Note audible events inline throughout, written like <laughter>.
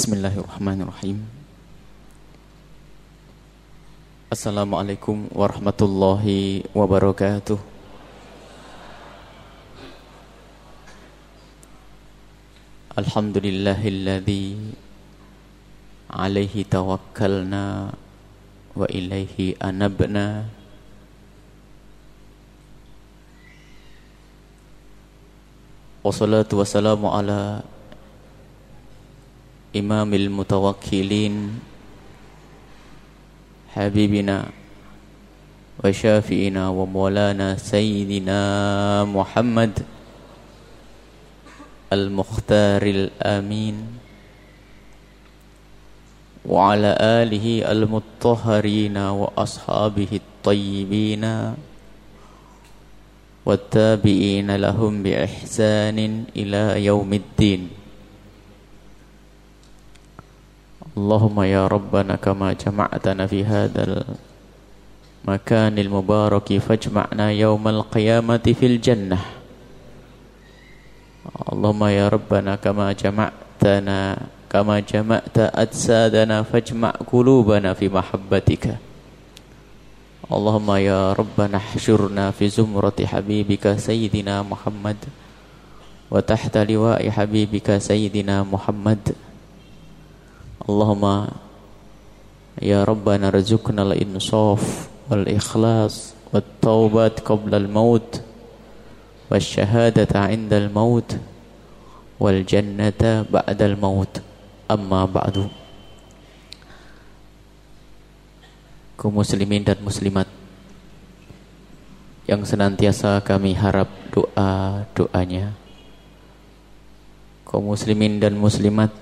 Bismillahirrahmanirrahim. Assalamualaikum warahmatullahi wabarakatuh. Alhamdulillahilladzi alaihi tawakkalna wa ilaihi anabna. Wassalatu wassalamu ala إمام المتوكلين حبيبنا وشافئنا ومولانا سيدنا محمد المختار الأمين وعلى آله المطهرين وأصحابه الطيبين والتابعين لهم بإحسان إلى يوم الدين. اللهم يا ربنا كما جمعتنا في هذا المكان المبارك فاجمعنا يوم القيامة في الجنة. اللهم يا ربنا كما جمعتنا كما جمعت أجسادنا فاجمع قلوبنا في محبتك. اللهم يا ربنا احشرنا في زمرة حبيبك سيدنا محمد وتحت لواء حبيبك سيدنا محمد. Allahumma ya Rabbana rzuqna al-insaf wal ikhlas wat taubat qabla al-maut wasyahadata 'inda al-maut wal jannata ba'da al-maut. Amma ba'du. Kaum muslimin dan muslimat yang senantiasa kami harap doa-doanya. Kaum muslimin dan muslimat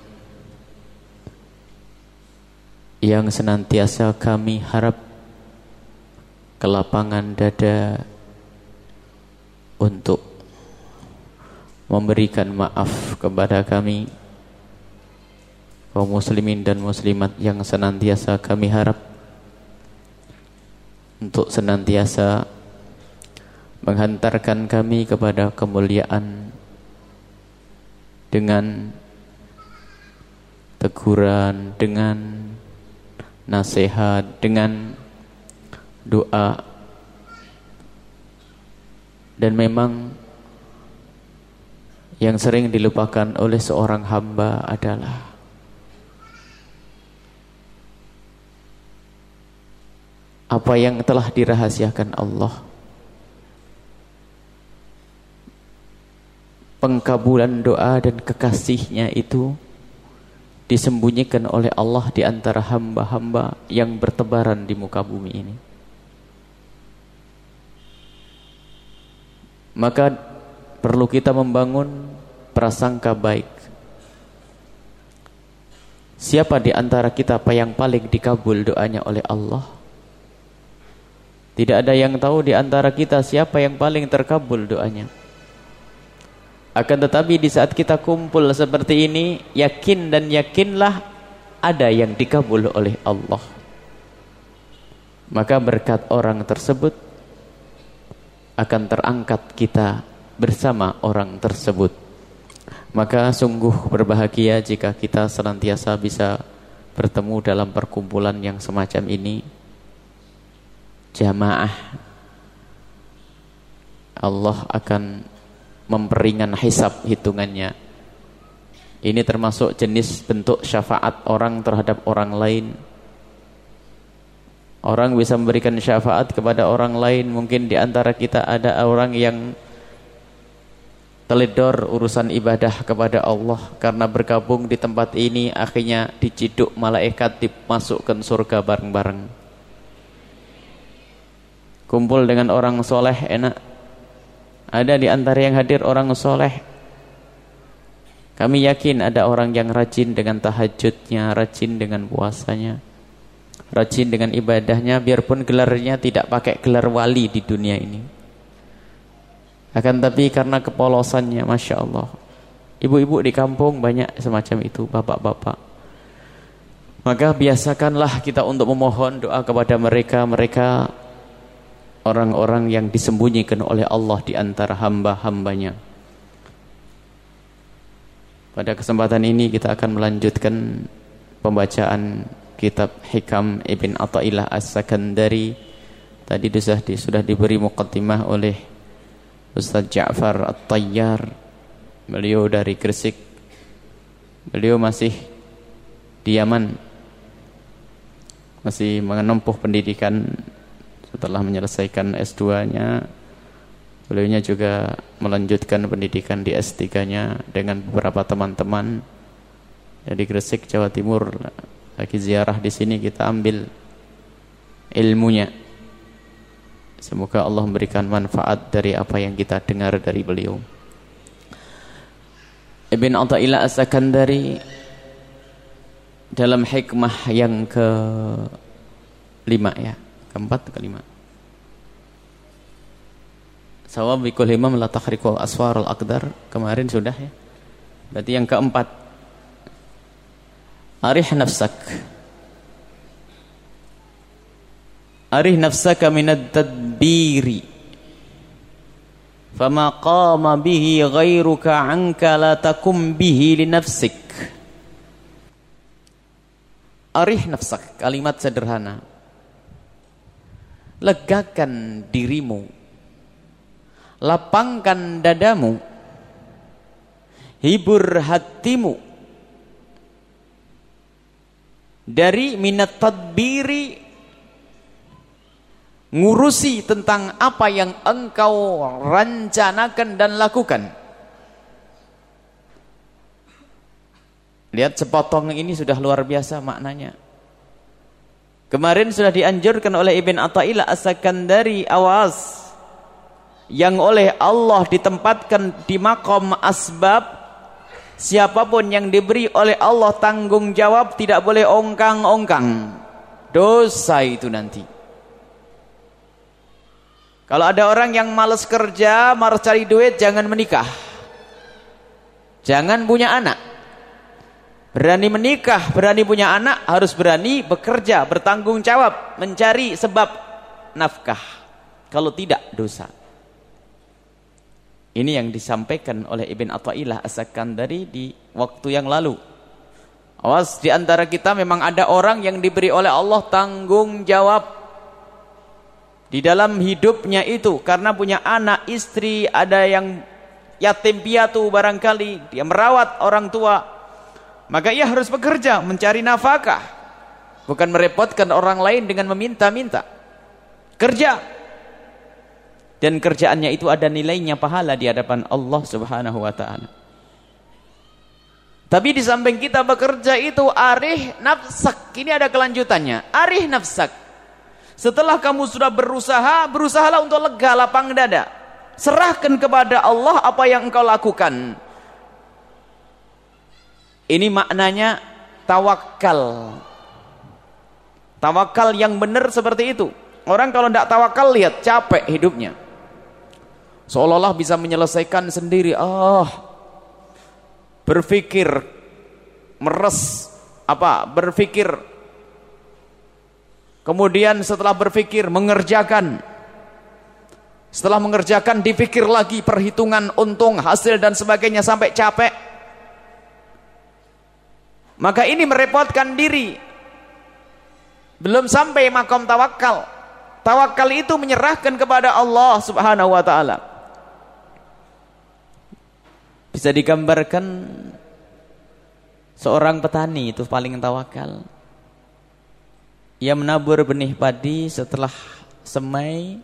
yang senantiasa kami harap kelapangan dada untuk memberikan maaf kepada kami kaum muslimin dan muslimat yang senantiasa kami harap untuk senantiasa menghantarkan kami kepada kemuliaan dengan teguran dengan nasihat, dengan doa. Dan memang yang sering dilupakan oleh seorang hamba adalah apa yang telah dirahasiakan Allah. Pengkabulan doa dan kekasihnya itu disembunyikan oleh Allah di antara hamba-hamba yang bertebaran di muka bumi ini. Maka perlu kita membangun prasangka baik. Siapa di antara kita yang paling dikabul doanya oleh Allah? Tidak ada yang tahu di antara kita siapa yang paling terkabul doanya. Akan tetapi di saat kita kumpul seperti ini, yakin dan yakinlah ada yang dikabul oleh Allah. Maka berkat orang tersebut akan terangkat kita bersama orang tersebut. Maka sungguh berbahagia jika kita senantiasa bisa bertemu dalam perkumpulan yang semacam ini. Jamaah Allah akan memperingan hisap hitungannya. Ini termasuk jenis bentuk syafaat orang terhadap orang lain. Orang bisa memberikan syafaat kepada orang lain. Mungkin di antara kita ada orang yang teledor urusan ibadah kepada Allah. Karena bergabung di tempat ini akhirnya diciduk malaikat dimasukkan surga bareng-bareng. Kumpul dengan orang soleh enak ada di antara yang hadir orang soleh. Kami yakin ada orang yang rajin dengan tahajudnya, rajin dengan puasanya, rajin dengan ibadahnya, biarpun gelarnya tidak pakai gelar wali di dunia ini. Akan tapi karena kepolosannya, Masya Allah. Ibu-ibu di kampung banyak semacam itu, bapak-bapak. Maka biasakanlah kita untuk memohon doa kepada mereka, mereka orang-orang yang disembunyikan oleh Allah di antara hamba-hambanya. Pada kesempatan ini kita akan melanjutkan pembacaan kitab Hikam Ibn Atta'illah As-Sakandari. Tadi sudah, sudah diberi muqaddimah oleh Ustaz Ja'far At-Tayyar. Beliau dari Gresik. Beliau masih di Yaman. Masih menempuh pendidikan setelah menyelesaikan S2-nya Beliaunya juga melanjutkan pendidikan di S3-nya dengan beberapa teman-teman dari Gresik, Jawa Timur. Lagi ziarah di sini kita ambil ilmunya. Semoga Allah memberikan manfaat dari apa yang kita dengar dari beliau. Ibn Atta'illah As-Sakandari dalam hikmah yang ke lima ya, keempat ke lima. Sawab bikul himam la takhriqul aswarul aqdar. Kemarin sudah ya. Berarti yang keempat. Arih nafsak. Arih nafsaka minad tadbiri. Fama qama bihi ghairuka anka la takum bihi li nafsik. Arih nafsak. Kalimat sederhana. Legakan dirimu. Lapangkan dadamu. Hibur hatimu. Dari minat tadbiri ngurusi tentang apa yang engkau rencanakan dan lakukan. Lihat sepotong ini sudah luar biasa maknanya kemarin sudah dianjurkan oleh Ibn Atta'illah As-Sakandari awas. Yang oleh Allah ditempatkan di makom asbab. Siapa pun yang diberi oleh Allah tanggung jawab tidak boleh ongkang-ongkang. Dosa itu nanti. Kalau ada orang yang males kerja malas cari duit jangan menikah. Jangan punya anak berani menikah berani punya anak harus berani bekerja bertanggung jawab mencari sebab nafkah kalau tidak dosa ini yang disampaikan oleh Ibn Atta'illah As-Sakandari di waktu yang lalu. Awas di antara kita memang ada orang yang diberi oleh Allah tanggung jawab di dalam hidupnya itu karena punya anak, istri, ada yang yatim piatu barangkali, dia merawat orang tua. Maka ia harus bekerja mencari nafkah, bukan merepotkan orang lain dengan meminta-minta. Kerja dan kerjaannya itu ada nilainya pahala di hadapan Allah Subhanahu wa taala. Tapi di samping kita bekerja itu arih nafsak. Ini ada kelanjutannya. Arih nafsak. Setelah kamu sudah berusaha, berusahalah untuk lega lapang dada. Serahkan kepada Allah apa yang engkau lakukan. Ini maknanya tawakal. Tawakal yang benar seperti itu. Orang kalau tidak tawakal lihat capek hidupnya. Seolah-olah bisa menyelesaikan sendiri. Ah berpikir meres apa berpikir kemudian setelah berpikir mengerjakan. Setelah mengerjakan dipikir lagi perhitungan untung hasil dan sebagainya sampai capek maka ini merepotkan diri. Belum sampai makam tawakal. Tawakal itu menyerahkan kepada Allah subhanahu wa ta'ala. Bisa digambarkan seorang petani itu paling tawakal. Ia menabur benih padi setelah semai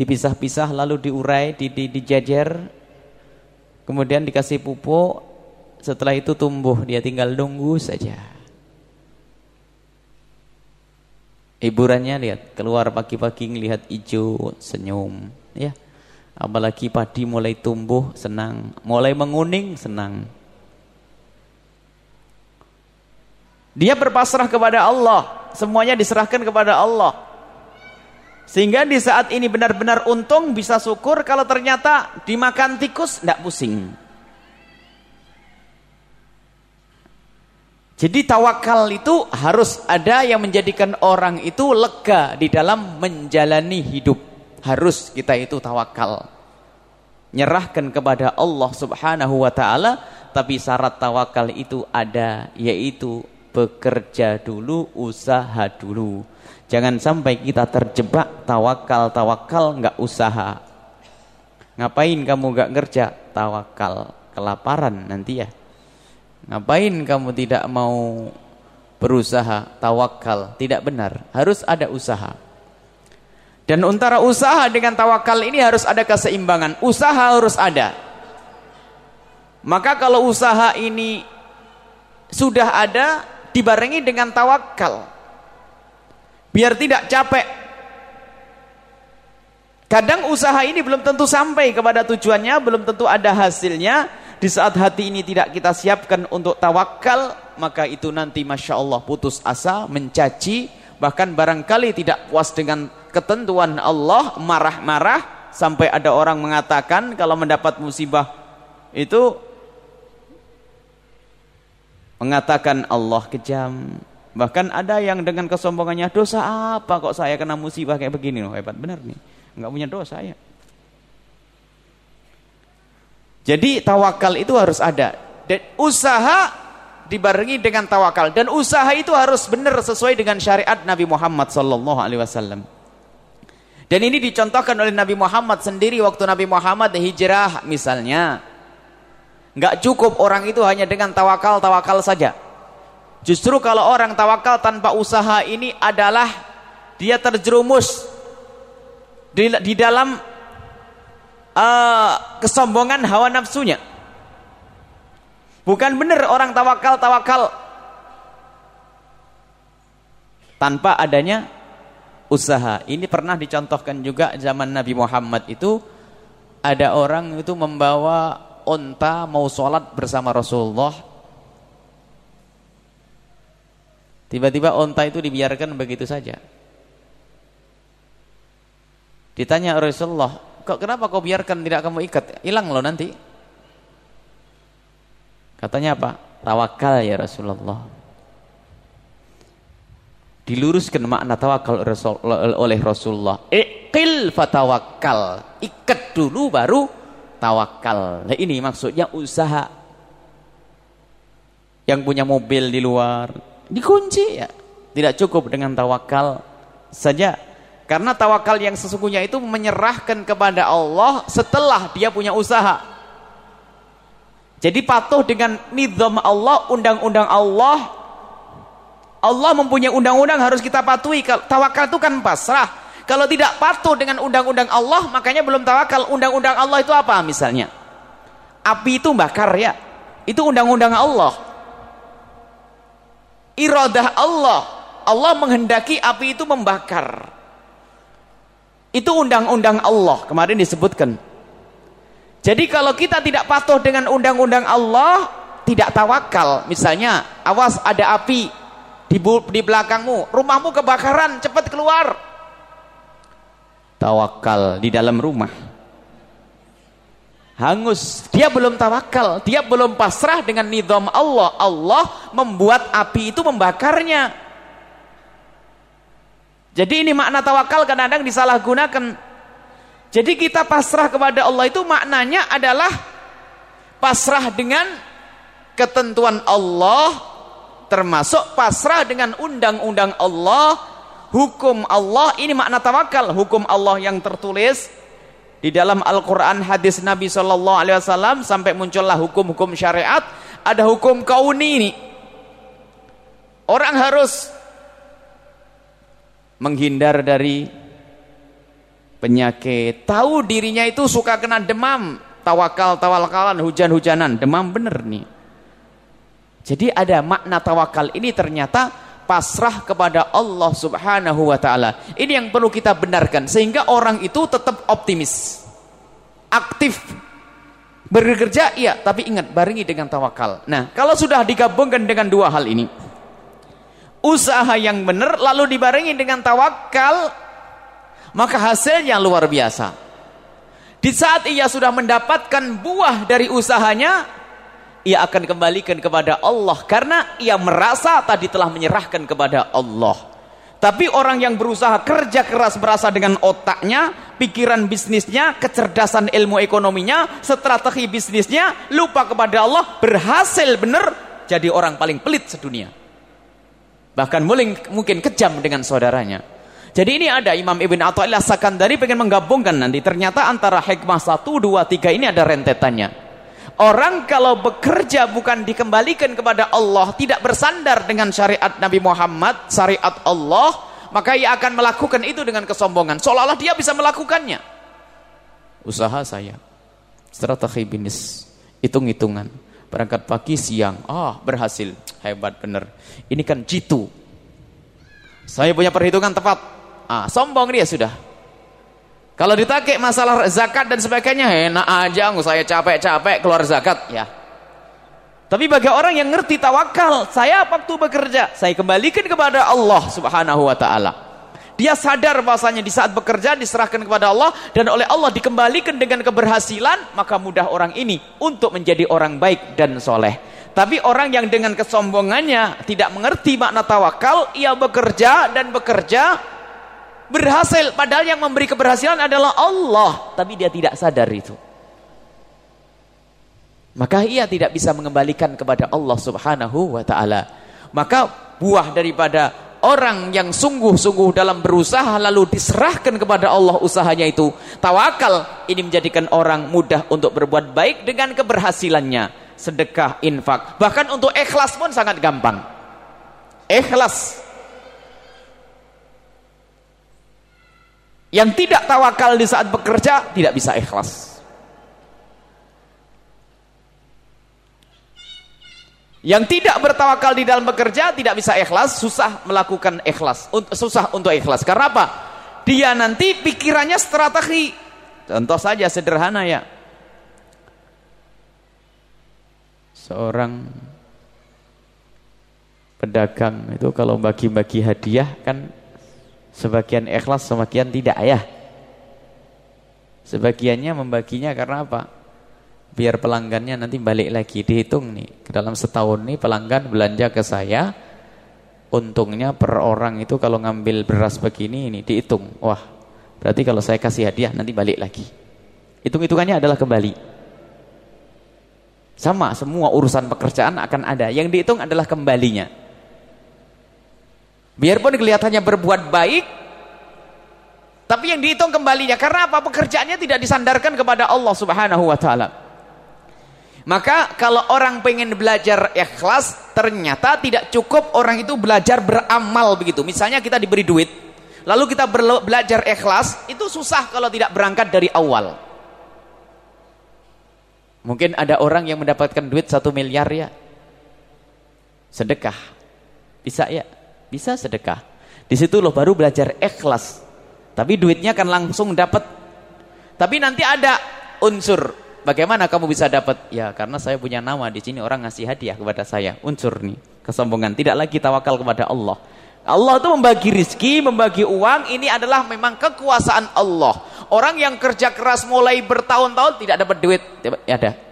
dipisah-pisah lalu diurai, di, di, dijajar, kemudian dikasih pupuk, setelah itu tumbuh, dia tinggal nunggu saja. Hiburannya lihat, keluar pagi-pagi lihat hijau, senyum, ya. Apalagi padi mulai tumbuh, senang. Mulai menguning, senang. Dia berpasrah kepada Allah. Semuanya diserahkan kepada Allah. Sehingga di saat ini benar-benar untung, bisa syukur. Kalau ternyata dimakan tikus, tidak pusing. Jadi tawakal itu harus ada yang menjadikan orang itu lega di dalam menjalani hidup. Harus kita itu tawakal. Nyerahkan kepada Allah Subhanahu wa taala tapi syarat tawakal itu ada yaitu bekerja dulu usaha dulu. Jangan sampai kita terjebak tawakal tawakal nggak usaha. Ngapain kamu nggak kerja tawakal. Kelaparan nanti ya ngapain kamu tidak mau berusaha tawakal tidak benar harus ada usaha dan antara usaha dengan tawakal ini harus ada keseimbangan. Usaha harus ada. Maka kalau usaha ini sudah ada dibarengi dengan tawakal. Biar tidak capek. Kadang usaha ini belum tentu sampai kepada tujuannya, belum tentu ada hasilnya. Di saat hati ini tidak kita siapkan untuk tawakal, maka itu nanti Masya Allah putus asa, mencaci, bahkan barangkali tidak puas dengan ketentuan Allah marah-marah sampai ada orang mengatakan kalau mendapat musibah itu mengatakan Allah kejam. Bahkan ada yang dengan kesombongannya dosa apa kok saya kena musibah kayak begini? Loh hebat benar nih. Nggak punya dosa ya jadi tawakal itu harus ada dan usaha dibarengi dengan tawakal dan usaha itu harus benar sesuai dengan syariat Nabi Muhammad wasallam dan ini dicontohkan oleh Nabi Muhammad sendiri waktu Nabi Muhammad hijrah misalnya. Enggak cukup orang itu hanya dengan tawakal-tawakal saja. Justru kalau orang tawakal tanpa usaha ini adalah dia terjerumus di, di dalam uh, kesombongan hawa nafsunya. Bukan benar orang tawakal-tawakal tanpa adanya usaha. Ini pernah dicontohkan juga zaman Nabi Muhammad itu ada orang itu membawa onta mau sholat bersama Rasulullah. Tiba-tiba onta itu dibiarkan begitu saja. Ditanya Rasulullah, kenapa kau biarkan tidak kamu ikat? Hilang loh nanti. Katanya apa? Tawakal ya Rasulullah diluruskan makna tawakal oleh Rasulullah. Iqil fatawakal. Ikat dulu baru tawakal. Nah ini maksudnya usaha. Yang punya mobil di luar dikunci ya. Tidak cukup dengan tawakal saja. Karena tawakal yang sesungguhnya itu menyerahkan kepada Allah setelah dia punya usaha. Jadi patuh dengan nizam Allah, undang-undang Allah, Allah mempunyai undang-undang harus kita patuhi. Tawakal itu kan pasrah. Kalau tidak patuh dengan undang-undang Allah, makanya belum tawakal. Undang-undang Allah itu apa misalnya? Api itu bakar ya. Itu undang-undang Allah. Iradah Allah. Allah menghendaki api itu membakar. Itu undang-undang Allah. Kemarin disebutkan. Jadi kalau kita tidak patuh dengan undang-undang Allah, tidak tawakal. Misalnya, awas ada api, di, di belakangmu, rumahmu kebakaran, cepat keluar. Tawakal di dalam rumah. Hangus, dia belum tawakal, dia belum pasrah dengan nizam Allah. Allah membuat api itu membakarnya. Jadi ini makna tawakal kadang-kadang disalahgunakan. Jadi kita pasrah kepada Allah itu maknanya adalah pasrah dengan ketentuan Allah termasuk pasrah dengan undang-undang Allah hukum Allah. Ini makna tawakal hukum Allah yang tertulis di dalam Al-Quran hadis Nabi Shallallahu Alaihi Wasallam sampai muncullah hukum-hukum syariat. Ada hukum kauni ini orang harus menghindar dari penyakit tahu dirinya itu suka kena demam tawakal tawakalan hujan-hujanan demam bener nih jadi ada makna tawakal ini ternyata pasrah kepada Allah Subhanahu wa taala. Ini yang perlu kita benarkan sehingga orang itu tetap optimis. Aktif bekerja iya, tapi ingat barengi dengan tawakal. Nah, kalau sudah digabungkan dengan dua hal ini, usaha yang benar lalu dibarengi dengan tawakal, maka hasilnya luar biasa. Di saat ia sudah mendapatkan buah dari usahanya, ia akan kembalikan kepada Allah karena ia merasa tadi telah menyerahkan kepada Allah. Tapi orang yang berusaha kerja keras berasa dengan otaknya, pikiran bisnisnya, kecerdasan ilmu ekonominya, strategi bisnisnya, lupa kepada Allah, berhasil benar jadi orang paling pelit sedunia. Bahkan mungkin kejam dengan saudaranya. Jadi ini ada Imam Ibn Atta'illah Sakandari pengen menggabungkan nanti. Ternyata antara hikmah 1, 2, 3 ini ada rentetannya. Orang kalau bekerja bukan dikembalikan kepada Allah, tidak bersandar dengan syariat Nabi Muhammad, syariat Allah, maka ia akan melakukan itu dengan kesombongan. Seolah-olah dia bisa melakukannya. Usaha saya, strategi bisnis, hitung-hitungan. Berangkat pagi, siang, ah berhasil, hebat bener. Ini kan jitu. Saya punya perhitungan tepat. Ah, sombong dia sudah. Kalau ditakik masalah zakat dan sebagainya, enak aja, saya capek-capek keluar zakat, ya. Tapi bagi orang yang ngerti tawakal, saya waktu bekerja, saya kembalikan kepada Allah Subhanahu wa taala. Dia sadar bahasanya di saat bekerja diserahkan kepada Allah dan oleh Allah dikembalikan dengan keberhasilan, maka mudah orang ini untuk menjadi orang baik dan soleh. Tapi orang yang dengan kesombongannya tidak mengerti makna tawakal, ia bekerja dan bekerja berhasil. Padahal yang memberi keberhasilan adalah Allah. Tapi dia tidak sadar itu. Maka ia tidak bisa mengembalikan kepada Allah subhanahu wa ta'ala. Maka buah daripada orang yang sungguh-sungguh dalam berusaha lalu diserahkan kepada Allah usahanya itu tawakal ini menjadikan orang mudah untuk berbuat baik dengan keberhasilannya. Sedekah infak bahkan untuk ikhlas pun sangat gampang. Ikhlas. Yang tidak tawakal di saat bekerja tidak bisa ikhlas. Yang tidak bertawakal di dalam bekerja tidak bisa ikhlas, susah melakukan ikhlas, susah untuk ikhlas. Karena apa? Dia nanti pikirannya strategi. Contoh saja sederhana ya. Seorang pedagang itu kalau bagi-bagi hadiah kan Sebagian ikhlas, sebagian tidak ya. Sebagiannya membaginya karena apa? Biar pelanggannya nanti balik lagi dihitung nih. Dalam setahun nih pelanggan belanja ke saya, untungnya per orang itu kalau ngambil beras begini ini dihitung. Wah, berarti kalau saya kasih hadiah nanti balik lagi. Hitung-hitungannya adalah kembali. Sama, semua urusan pekerjaan akan ada. Yang dihitung adalah kembalinya. Biarpun kelihatannya berbuat baik, tapi yang dihitung kembalinya. Karena apa? Pekerjaannya tidak disandarkan kepada Allah subhanahu wa ta'ala. Maka kalau orang pengen belajar ikhlas, ternyata tidak cukup orang itu belajar beramal begitu. Misalnya kita diberi duit, lalu kita belajar ikhlas, itu susah kalau tidak berangkat dari awal. Mungkin ada orang yang mendapatkan duit satu miliar ya. Sedekah. Bisa ya? Bisa sedekah. Di situ loh baru belajar ikhlas. Tapi duitnya kan langsung dapat. Tapi nanti ada unsur bagaimana kamu bisa dapat? Ya, karena saya punya nama di sini orang ngasih hadiah kepada saya. Unsur nih, kesombongan. Tidak lagi tawakal kepada Allah. Allah itu membagi rizki, membagi uang, ini adalah memang kekuasaan Allah. Orang yang kerja keras mulai bertahun-tahun tidak dapat duit, ya ada.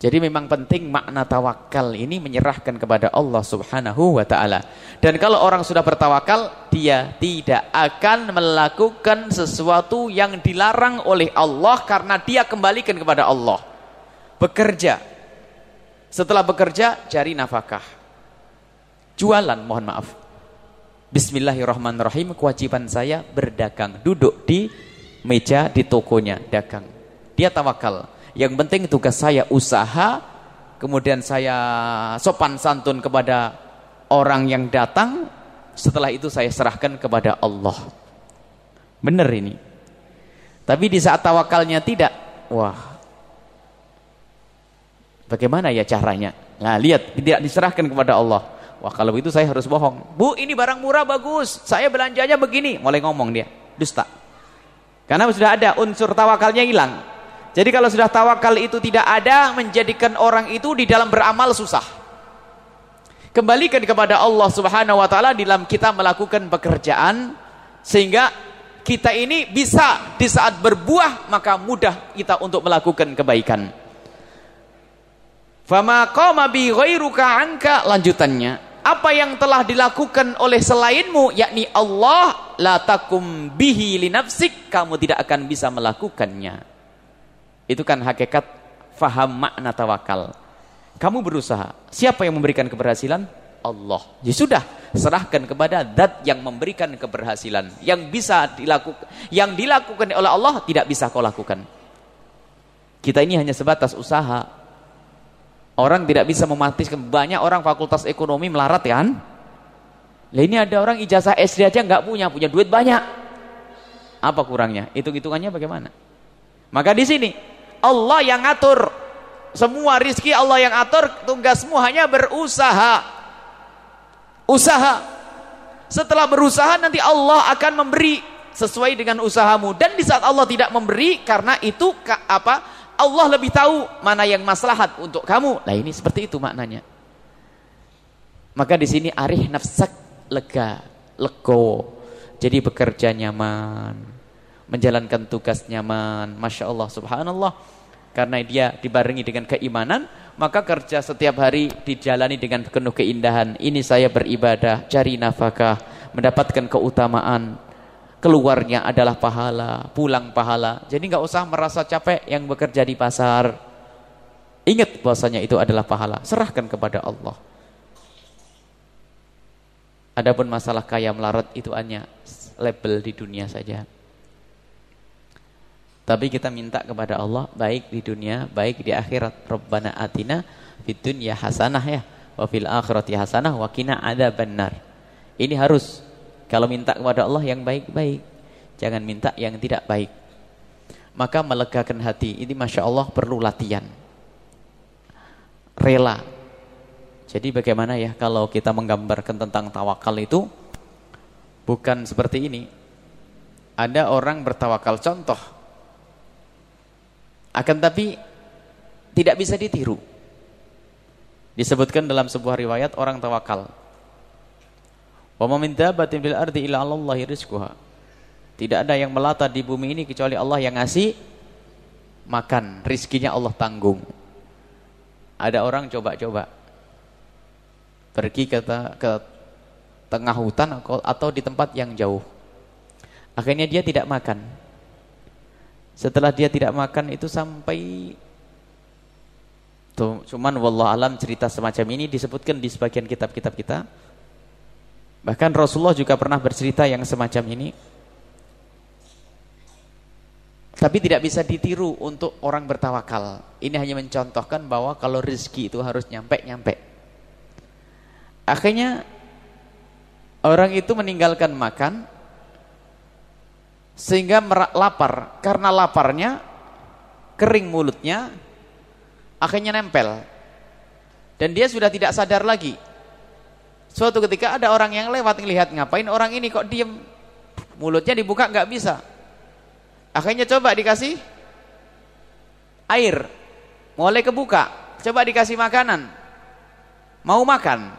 Jadi memang penting makna tawakal ini menyerahkan kepada Allah subhanahu wa ta'ala. Dan kalau orang sudah bertawakal, dia tidak akan melakukan sesuatu yang dilarang oleh Allah karena dia kembalikan kepada Allah. Bekerja. Setelah bekerja, cari nafkah. Jualan, mohon maaf. Bismillahirrahmanirrahim, kewajiban saya berdagang. Duduk di meja di tokonya, dagang. Dia tawakal yang penting tugas saya usaha, kemudian saya sopan santun kepada orang yang datang, setelah itu saya serahkan kepada Allah. Benar ini. Tapi di saat tawakalnya tidak, wah. Bagaimana ya caranya? Nah, lihat, tidak diserahkan kepada Allah. Wah, kalau itu saya harus bohong. Bu, ini barang murah bagus. Saya belanjanya begini. Mulai ngomong dia. Dusta. Karena sudah ada unsur tawakalnya hilang. Jadi kalau sudah tawakal itu tidak ada, menjadikan orang itu di dalam beramal susah. Kembalikan kepada Allah Subhanahu wa taala dalam kita melakukan pekerjaan sehingga kita ini bisa di saat berbuah maka mudah kita untuk melakukan kebaikan. Fama qama bi ghairuka anka lanjutannya. Apa yang telah dilakukan oleh selainmu yakni Allah la takum bihi li nafsik, kamu tidak akan bisa melakukannya. Itu kan hakikat faham makna tawakal. Kamu berusaha. Siapa yang memberikan keberhasilan? Allah. Ya sudah, serahkan kepada zat yang memberikan keberhasilan. Yang bisa dilakukan yang dilakukan oleh Allah tidak bisa kau lakukan. Kita ini hanya sebatas usaha. Orang tidak bisa mematiskan banyak orang fakultas ekonomi melarat kan? Lah ini ada orang ijazah SD aja nggak punya, punya duit banyak. Apa kurangnya? Hitung-hitungannya bagaimana? Maka di sini Allah yang ngatur semua rizki Allah yang atur tugasmu hanya berusaha usaha setelah berusaha nanti Allah akan memberi sesuai dengan usahamu dan di saat Allah tidak memberi karena itu apa Allah lebih tahu mana yang maslahat untuk kamu. Nah ini seperti itu maknanya. Maka di sini arih nafsak lega, lego. Jadi bekerja nyaman, menjalankan tugas nyaman. Masya Allah, subhanallah. Karena dia dibarengi dengan keimanan, maka kerja setiap hari dijalani dengan penuh keindahan. Ini saya beribadah, cari nafkah, mendapatkan keutamaan, keluarnya adalah pahala, pulang pahala. Jadi nggak usah merasa capek yang bekerja di pasar. Ingat bahwasanya itu adalah pahala. Serahkan kepada Allah. Adapun masalah kaya melarat itu hanya label di dunia saja. Tapi kita minta kepada Allah baik di dunia, baik di akhirat. Rabbana atina fid dunya hasanah ya, wa fil akhirati hasanah wa qina adzabannar. Ini harus kalau minta kepada Allah yang baik-baik. Jangan minta yang tidak baik. Maka melegakan hati. Ini Masya Allah perlu latihan. Rela. Jadi bagaimana ya kalau kita menggambarkan tentang tawakal itu. Bukan seperti ini. Ada orang bertawakal. Contoh. Akan tapi tidak bisa ditiru. Disebutkan dalam sebuah riwayat orang tawakal. Wa min dabbatin fil ardi illa 'alallahi rizquha. Tidak ada yang melata di bumi ini kecuali Allah yang ngasih makan, rizkinya Allah tanggung. Ada orang coba-coba pergi ke, ke tengah hutan atau di tempat yang jauh. Akhirnya dia tidak makan. Setelah dia tidak makan itu sampai cuman wallah alam cerita semacam ini disebutkan di sebagian kitab-kitab kita. Bahkan Rasulullah juga pernah bercerita yang semacam ini. Tapi tidak bisa ditiru untuk orang bertawakal. Ini hanya mencontohkan bahwa kalau rezeki itu harus nyampe-nyampe. Akhirnya orang itu meninggalkan makan sehingga lapar. Karena laparnya kering mulutnya akhirnya nempel. Dan dia sudah tidak sadar lagi Suatu ketika ada orang yang lewat ngelihat ngapain orang ini kok diem. Mulutnya dibuka nggak bisa. Akhirnya coba dikasih air. Mulai kebuka. Coba dikasih makanan. Mau makan.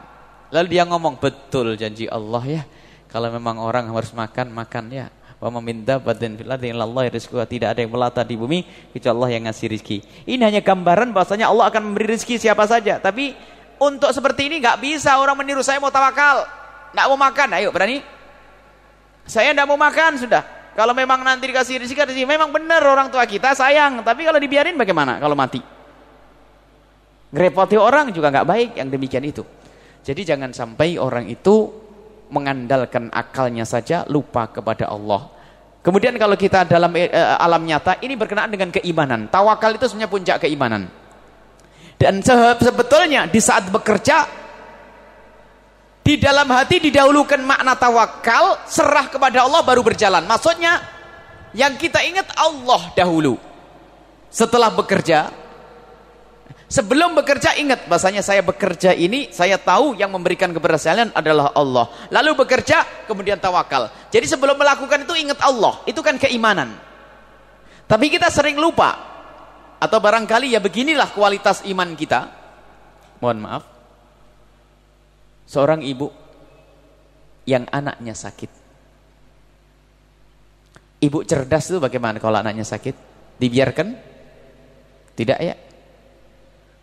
Lalu dia ngomong, betul janji Allah ya. Kalau memang orang harus makan, makan ya. Wa meminta batin fil ardi illallah Tidak ada yang melata di bumi kecuali Allah yang ngasih rizki. Ini hanya gambaran bahwasanya Allah akan memberi rizki siapa saja. Tapi untuk seperti ini nggak bisa orang meniru saya mau tawakal, nggak mau makan, ayo berani? Saya nggak mau makan sudah. Kalau memang nanti dikasih rezeki, rezeki memang benar orang tua kita sayang, tapi kalau dibiarin bagaimana kalau mati? Ngerepoti orang juga nggak baik yang demikian itu. Jadi jangan sampai orang itu mengandalkan akalnya saja lupa kepada Allah. Kemudian kalau kita dalam eh, alam nyata ini berkenaan dengan keimanan. Tawakal itu sebenarnya puncak keimanan. Dan sebetulnya di saat bekerja di dalam hati didahulukan makna tawakal, serah kepada Allah baru berjalan. Maksudnya yang kita ingat Allah dahulu. Setelah bekerja, sebelum bekerja ingat bahasanya saya bekerja ini saya tahu yang memberikan keberhasilan adalah Allah. Lalu bekerja kemudian tawakal. Jadi sebelum melakukan itu ingat Allah, itu kan keimanan. Tapi kita sering lupa atau barangkali ya beginilah kualitas iman kita. Mohon maaf. Seorang ibu yang anaknya sakit. Ibu cerdas itu bagaimana kalau anaknya sakit? Dibiarkan? Tidak ya?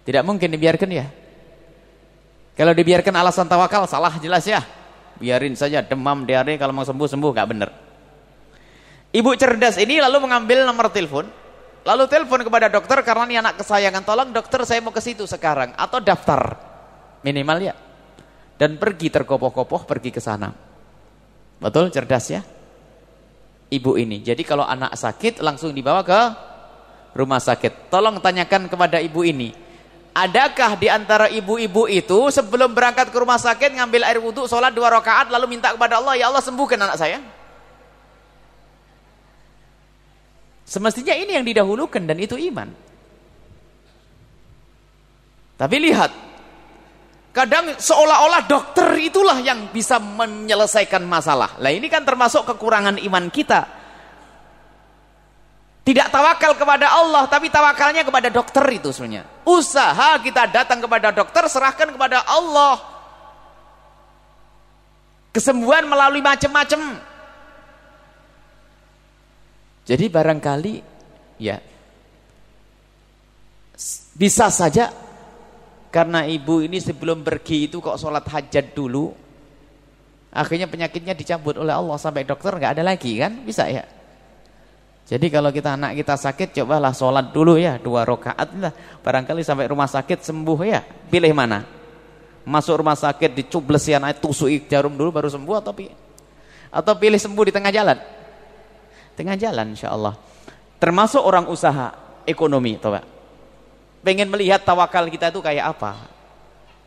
Tidak mungkin dibiarkan ya? Kalau dibiarkan alasan tawakal salah jelas ya. Biarin saja demam, diare kalau mau sembuh-sembuh nggak benar. Ibu cerdas ini lalu mengambil nomor telepon, lalu telepon kepada dokter karena ini anak kesayangan, tolong dokter saya mau ke situ sekarang atau daftar minimal ya. Dan pergi terkopoh-kopoh pergi ke sana. Betul cerdas ya? Ibu ini. Jadi kalau anak sakit langsung dibawa ke rumah sakit. Tolong tanyakan kepada ibu ini. Adakah di antara ibu-ibu itu sebelum berangkat ke rumah sakit ngambil air wudhu, sholat dua rakaat lalu minta kepada Allah, ya Allah sembuhkan anak saya? Semestinya ini yang didahulukan dan itu iman. Tapi lihat, kadang seolah-olah dokter itulah yang bisa menyelesaikan masalah. Lah ini kan termasuk kekurangan iman kita. Tidak tawakal kepada Allah, tapi tawakalnya kepada dokter itu sebenarnya. Usaha kita datang kepada dokter, serahkan kepada Allah. Kesembuhan melalui macam-macam. Jadi barangkali, ya, bisa saja karena ibu ini sebelum pergi itu kok sholat hajat dulu, akhirnya penyakitnya dicabut oleh Allah sampai dokter nggak ada lagi kan? Bisa ya? Jadi kalau kita anak kita sakit, cobalah sholat dulu ya, dua rakaat lah. Barangkali sampai rumah sakit sembuh ya. Pilih mana? Masuk rumah sakit dicublesian aja tusuk jarum dulu baru sembuh atau pilih atau pilih sembuh di tengah jalan? Tengah jalan insya Allah. Termasuk orang usaha ekonomi, coba. Pengen melihat tawakal kita itu kayak apa?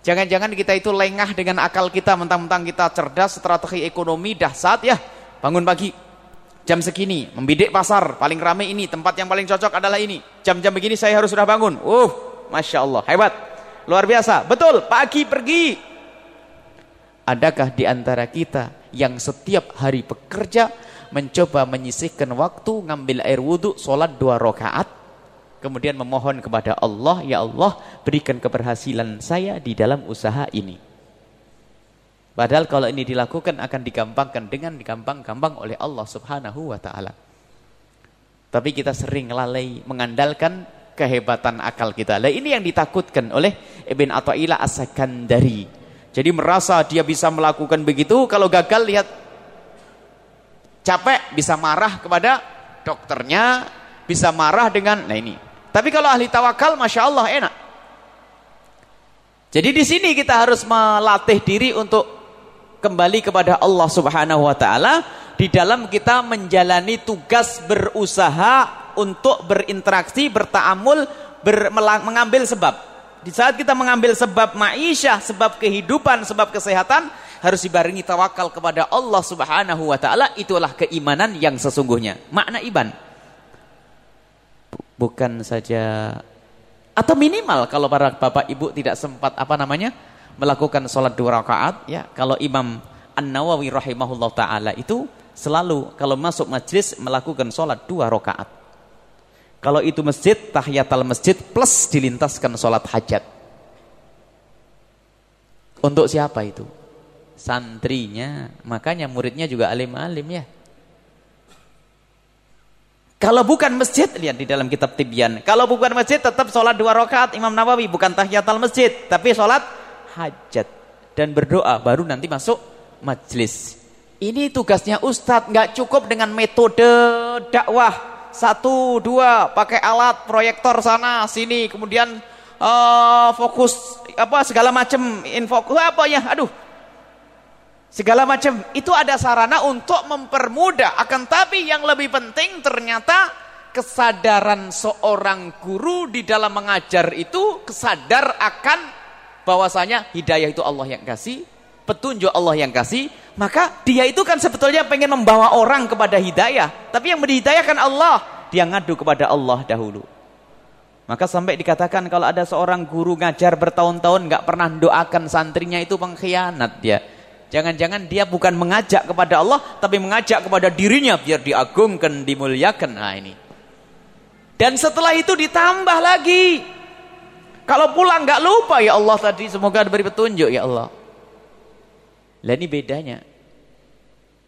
Jangan-jangan kita itu lengah dengan akal kita, mentang-mentang kita cerdas, strategi ekonomi dahsyat ya. Bangun pagi, jam segini membidik pasar. Paling ramai ini tempat yang paling cocok adalah ini. Jam-jam begini saya harus sudah bangun. Uh Masya Allah hebat. Luar biasa. Betul pagi pergi. Adakah di antara kita yang setiap hari bekerja mencoba menyisihkan waktu ngambil air wudhu sholat dua rakaat? Kemudian memohon kepada Allah ya Allah berikan keberhasilan saya di dalam usaha ini Padahal kalau ini dilakukan akan digampangkan dengan digampang-gampang oleh Allah Subhanahu wa taala. Tapi kita sering lalai mengandalkan kehebatan akal kita. Lah ini yang ditakutkan oleh Ibn Athaillah As-Sakandari. Jadi merasa dia bisa melakukan begitu, kalau gagal lihat capek bisa marah kepada dokternya, bisa marah dengan nah ini. Tapi kalau ahli tawakal Masya Allah enak. Jadi di sini kita harus melatih diri untuk kembali kepada Allah Subhanahu wa taala di dalam kita menjalani tugas berusaha untuk berinteraksi, bertaamul, ber, mengambil sebab. Di saat kita mengambil sebab ma'isyah, sebab kehidupan, sebab kesehatan, harus dibarengi tawakal kepada Allah Subhanahu wa taala, itulah keimanan yang sesungguhnya. Makna iman. Bukan saja atau minimal kalau para bapak ibu tidak sempat apa namanya? Melakukan sholat dua rakaat ya. kalau Imam An Nawawi rahimahullah taala itu selalu kalau masuk majlis melakukan sholat dua rakaat. Kalau itu masjid tahiyatul masjid plus dilintaskan sholat hajat. Untuk siapa itu? Santrinya. Makanya muridnya juga alim-alim ya. Kalau bukan masjid, lihat di dalam kitab Tibyan. Kalau bukan masjid, tetap sholat dua rakaat Imam Nawawi. Bukan tahiyatul masjid, tapi sholat hajat dan berdoa baru nanti masuk majlis. Ini tugasnya ustadz, nggak cukup dengan metode dakwah. Satu dua pakai alat proyektor sana sini kemudian uh, fokus apa segala macam info. Apa ya, aduh. Segala macam. Itu ada sarana untuk mempermudah. Akan tapi yang lebih penting ternyata kesadaran seorang guru di dalam mengajar itu kesadar akan bahwasanya hidayah itu Allah yang kasih, petunjuk Allah yang kasih, maka dia itu kan sebetulnya pengen membawa orang kepada hidayah, tapi yang kan Allah, dia ngadu kepada Allah dahulu. Maka sampai dikatakan kalau ada seorang guru ngajar bertahun-tahun nggak pernah doakan santrinya itu pengkhianat dia. Jangan-jangan dia bukan mengajak kepada Allah, tapi mengajak kepada dirinya biar diagungkan, dimuliakan. Nah ini. Dan setelah itu ditambah lagi kalau pulang nggak lupa ya Allah tadi semoga diberi petunjuk ya Allah. Lah ini bedanya.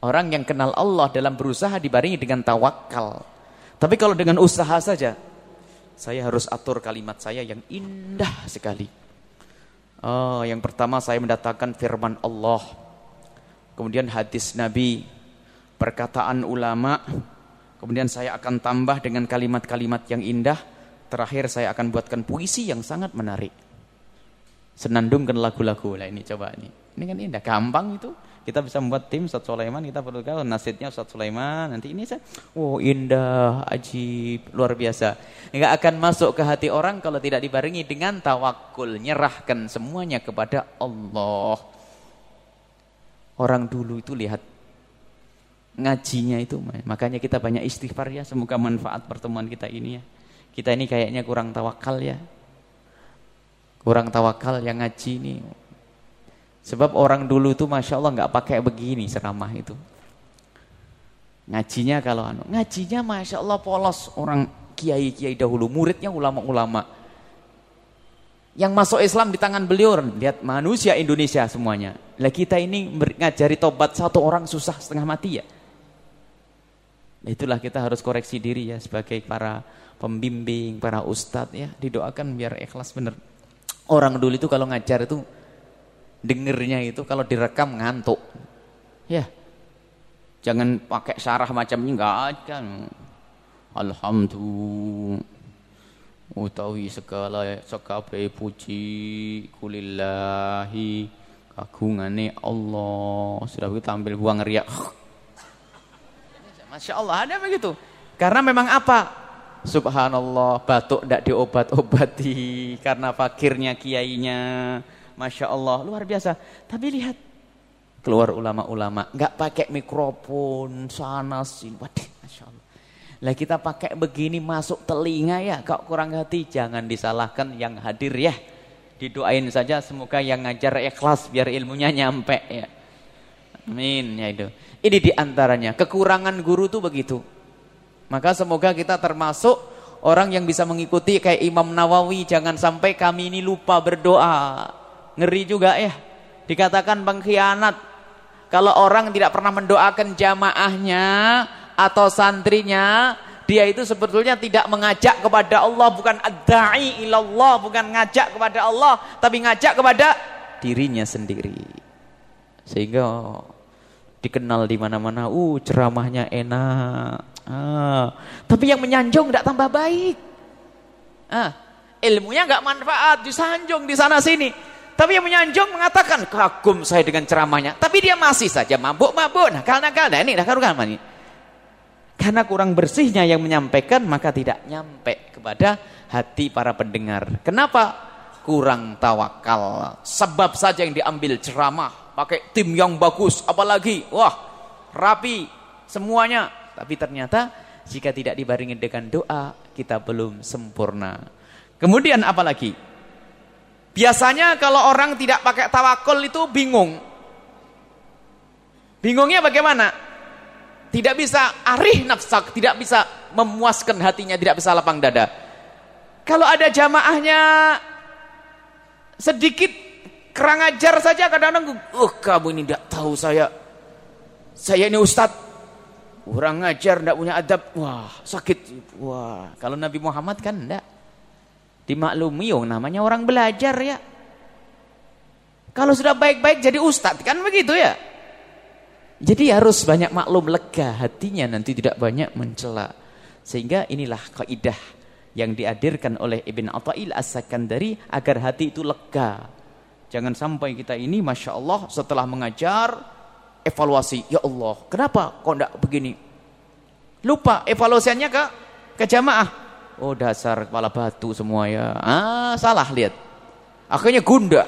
Orang yang kenal Allah dalam berusaha dibarengi dengan tawakal. Tapi kalau dengan usaha saja, saya harus atur kalimat saya yang indah sekali. Oh, yang pertama saya mendatangkan firman Allah. kemudian hadis Nabi, perkataan ulama, kemudian saya akan tambah dengan kalimat-kalimat yang indah, terakhir saya akan buatkan puisi yang sangat menarik. Senandungkan lagu-lagu lah ini coba ini. Ini kan indah, gampang itu. Kita bisa membuat tim Ustaz Sulaiman, kita perlu tahu nasibnya Ustaz Sulaiman. Nanti ini saya, oh indah, ajib, luar biasa. Enggak akan masuk ke hati orang kalau tidak dibarengi dengan tawakul, nyerahkan semuanya kepada Allah. Orang dulu itu lihat ngajinya itu, makanya kita banyak istighfar ya. Semoga manfaat pertemuan kita ini ya. Kita ini kayaknya kurang tawakal ya. Kurang tawakal yang ngaji ini Sebab orang dulu itu Masya Allah nggak pakai begini ceramah itu. Ngajinya kalau anu, ngajinya Masya Allah polos orang kiai-kiai dahulu, muridnya ulama-ulama. Yang masuk Islam di tangan beliau, lihat manusia Indonesia semuanya. Lah kita ini ngajari tobat satu orang susah setengah mati ya. Itulah kita harus koreksi diri ya sebagai para pembimbing, para ustadz ya. Didoakan biar ikhlas bener. Orang dulu itu kalau ngajar itu dengernya itu kalau direkam ngantuk. Ya. Jangan pakai syarah macam ini enggak ada. Alhamdulillah utawi segala sekabe puji kulillahi kagungane Allah sudah begitu tampil buang riak Masya Allah ada begitu karena memang apa Subhanallah batuk tidak diobat-obati karena fakirnya kiainya Masya Allah, luar biasa. Tapi lihat, keluar ulama-ulama, nggak pakai mikrofon, sana sini, waduh, Masya Allah. Lah kita pakai begini masuk telinga ya, kok kurang hati, jangan disalahkan yang hadir ya. Didoain saja semoga yang ngajar ikhlas biar ilmunya nyampe ya. Amin ya itu. Ini di antaranya, kekurangan guru tuh begitu. Maka semoga kita termasuk orang yang bisa mengikuti kayak Imam Nawawi. Jangan sampai kami ini lupa berdoa. Ngeri juga ya. Dikatakan pengkhianat. Kalau orang tidak pernah mendoakan jamaahnya atau santrinya, dia itu sebetulnya tidak mengajak kepada Allah, bukan ad-da'i ilallah, bukan ngajak kepada Allah, tapi ngajak kepada dirinya sendiri. Sehingga dikenal di mana-mana, uh ceramahnya enak. Ah, tapi yang menyanjung tidak tambah baik. Ah, ilmunya nggak manfaat, disanjung di sana sini. Tapi yang menyanjung mengatakan kagum saya dengan ceramahnya. Tapi dia masih saja mabuk-mabuk. Nakal-nakal. Nah, ini nakal-nakal ini. Karena kurang bersihnya yang menyampaikan maka tidak nyampe kepada hati para pendengar. Kenapa? Kurang tawakal. Sebab saja yang diambil ceramah pakai tim yang bagus, apalagi wah rapi semuanya. Tapi ternyata jika tidak dibarengi dengan doa kita belum sempurna. Kemudian apalagi? Biasanya kalau orang tidak pakai tawakal itu bingung. Bingungnya bagaimana? Tidak bisa arih nafsak, tidak bisa memuaskan hatinya, tidak bisa lapang dada. Kalau ada jamaahnya sedikit kerang ajar saja kadang-kadang, oh kamu ini tidak tahu saya. Saya ini ustadz, kurang ajar, tidak punya adab. Wah sakit. Wah kalau Nabi Muhammad kan tidak dimaklumi yang namanya orang belajar ya. Kalau sudah baik-baik jadi ustadz kan begitu ya. Jadi harus banyak maklum lega hatinya nanti tidak banyak mencela. Sehingga inilah kaidah yang dihadirkan oleh Ibn Atta'il As-Sakandari agar hati itu lega. Jangan sampai kita ini Masya Allah setelah mengajar evaluasi ya Allah kenapa kok tidak begini lupa evaluasinya ke ke jamaah Oh dasar kepala batu semua ya. Ah salah lihat. Akhirnya gundah,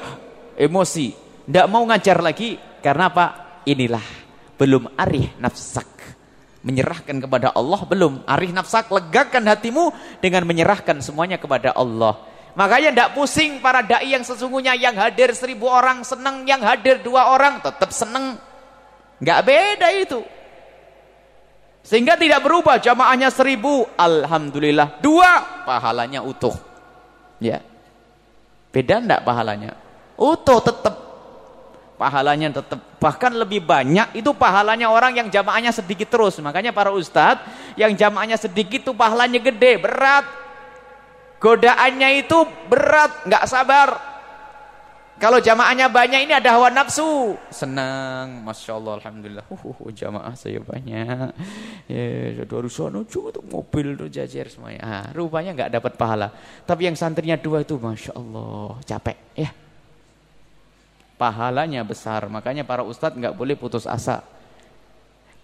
emosi, tidak mau ngajar lagi karena apa? Inilah belum arih nafsak. Menyerahkan kepada Allah belum arih nafsak, legakan hatimu dengan menyerahkan semuanya kepada Allah. Makanya tidak pusing para dai yang sesungguhnya yang hadir seribu orang senang, yang hadir dua orang tetap senang. Nggak beda itu. Sehingga tidak berubah jamaahnya seribu. Alhamdulillah. Dua, pahalanya utuh. Ya. Beda enggak pahalanya? Utuh tetap. Pahalanya tetap. Bahkan lebih banyak itu pahalanya orang yang jamaahnya sedikit terus. Makanya para ustadz yang jamaahnya sedikit itu pahalanya gede, berat. Godaannya itu berat, enggak sabar. Kalau jamaahnya banyak ini ada hawa nafsu. Senang, Masya Allah, Alhamdulillah. Uh, uh, jamaah saya banyak. Ya, dari sana cuma tuh mobil tuh jajar semuanya. Ah, rupanya nggak dapat pahala. Tapi yang santrinya dua itu Masya Allah, capek. Ya. Pahalanya besar. Makanya para ustadz nggak boleh putus asa.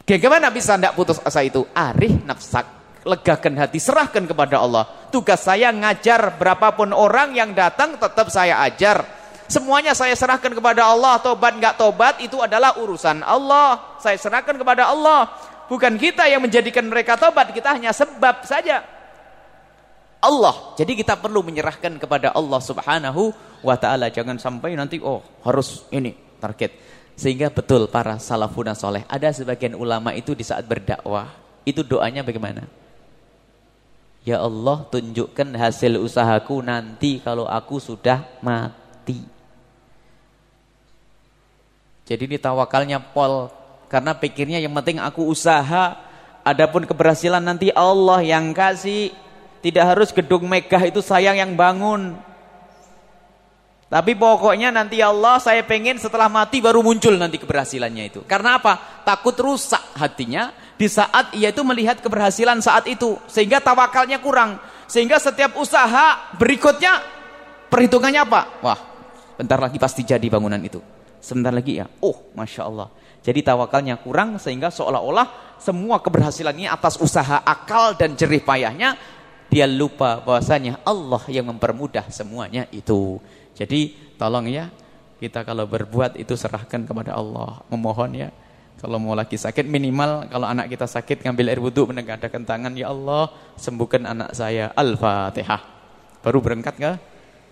Bagaimana bisa nggak putus asa itu? Arih nafsak legakan hati, serahkan kepada Allah. Tugas saya ngajar berapapun orang yang datang tetap saya ajar. Semuanya saya serahkan kepada Allah. Tobat nggak tobat itu adalah urusan Allah. Saya serahkan kepada Allah. Bukan kita yang menjadikan mereka tobat. Kita hanya sebab saja. Allah. Jadi kita perlu menyerahkan kepada Allah subhanahu wa ta'ala. Jangan sampai nanti, oh harus ini target. Sehingga betul para salafuna soleh. Ada sebagian ulama itu di saat berdakwah. Itu doanya bagaimana? Ya Allah tunjukkan hasil usahaku nanti kalau aku sudah mati. Jadi ini tawakalnya pol karena pikirnya yang penting aku usaha, adapun keberhasilan nanti Allah yang kasih. Tidak harus gedung megah itu sayang yang bangun. Tapi pokoknya nanti Allah saya pengen setelah mati baru muncul nanti keberhasilannya itu. Karena apa? Takut rusak hatinya di saat ia itu melihat keberhasilan saat itu. Sehingga tawakalnya kurang. Sehingga setiap usaha berikutnya perhitungannya apa? Wah, bentar lagi pasti jadi bangunan itu sebentar lagi ya, oh Masya Allah. Jadi tawakalnya kurang sehingga seolah-olah semua keberhasilan ini atas usaha akal dan jerih payahnya, dia lupa bahwasanya Allah yang mempermudah semuanya itu. Jadi tolong ya, kita kalau berbuat itu serahkan kepada Allah. Memohon ya, kalau mau lagi sakit minimal kalau anak kita sakit ngambil air wudhu menegakkan tangan ya Allah sembuhkan anak saya Al-Fatihah baru berangkat ke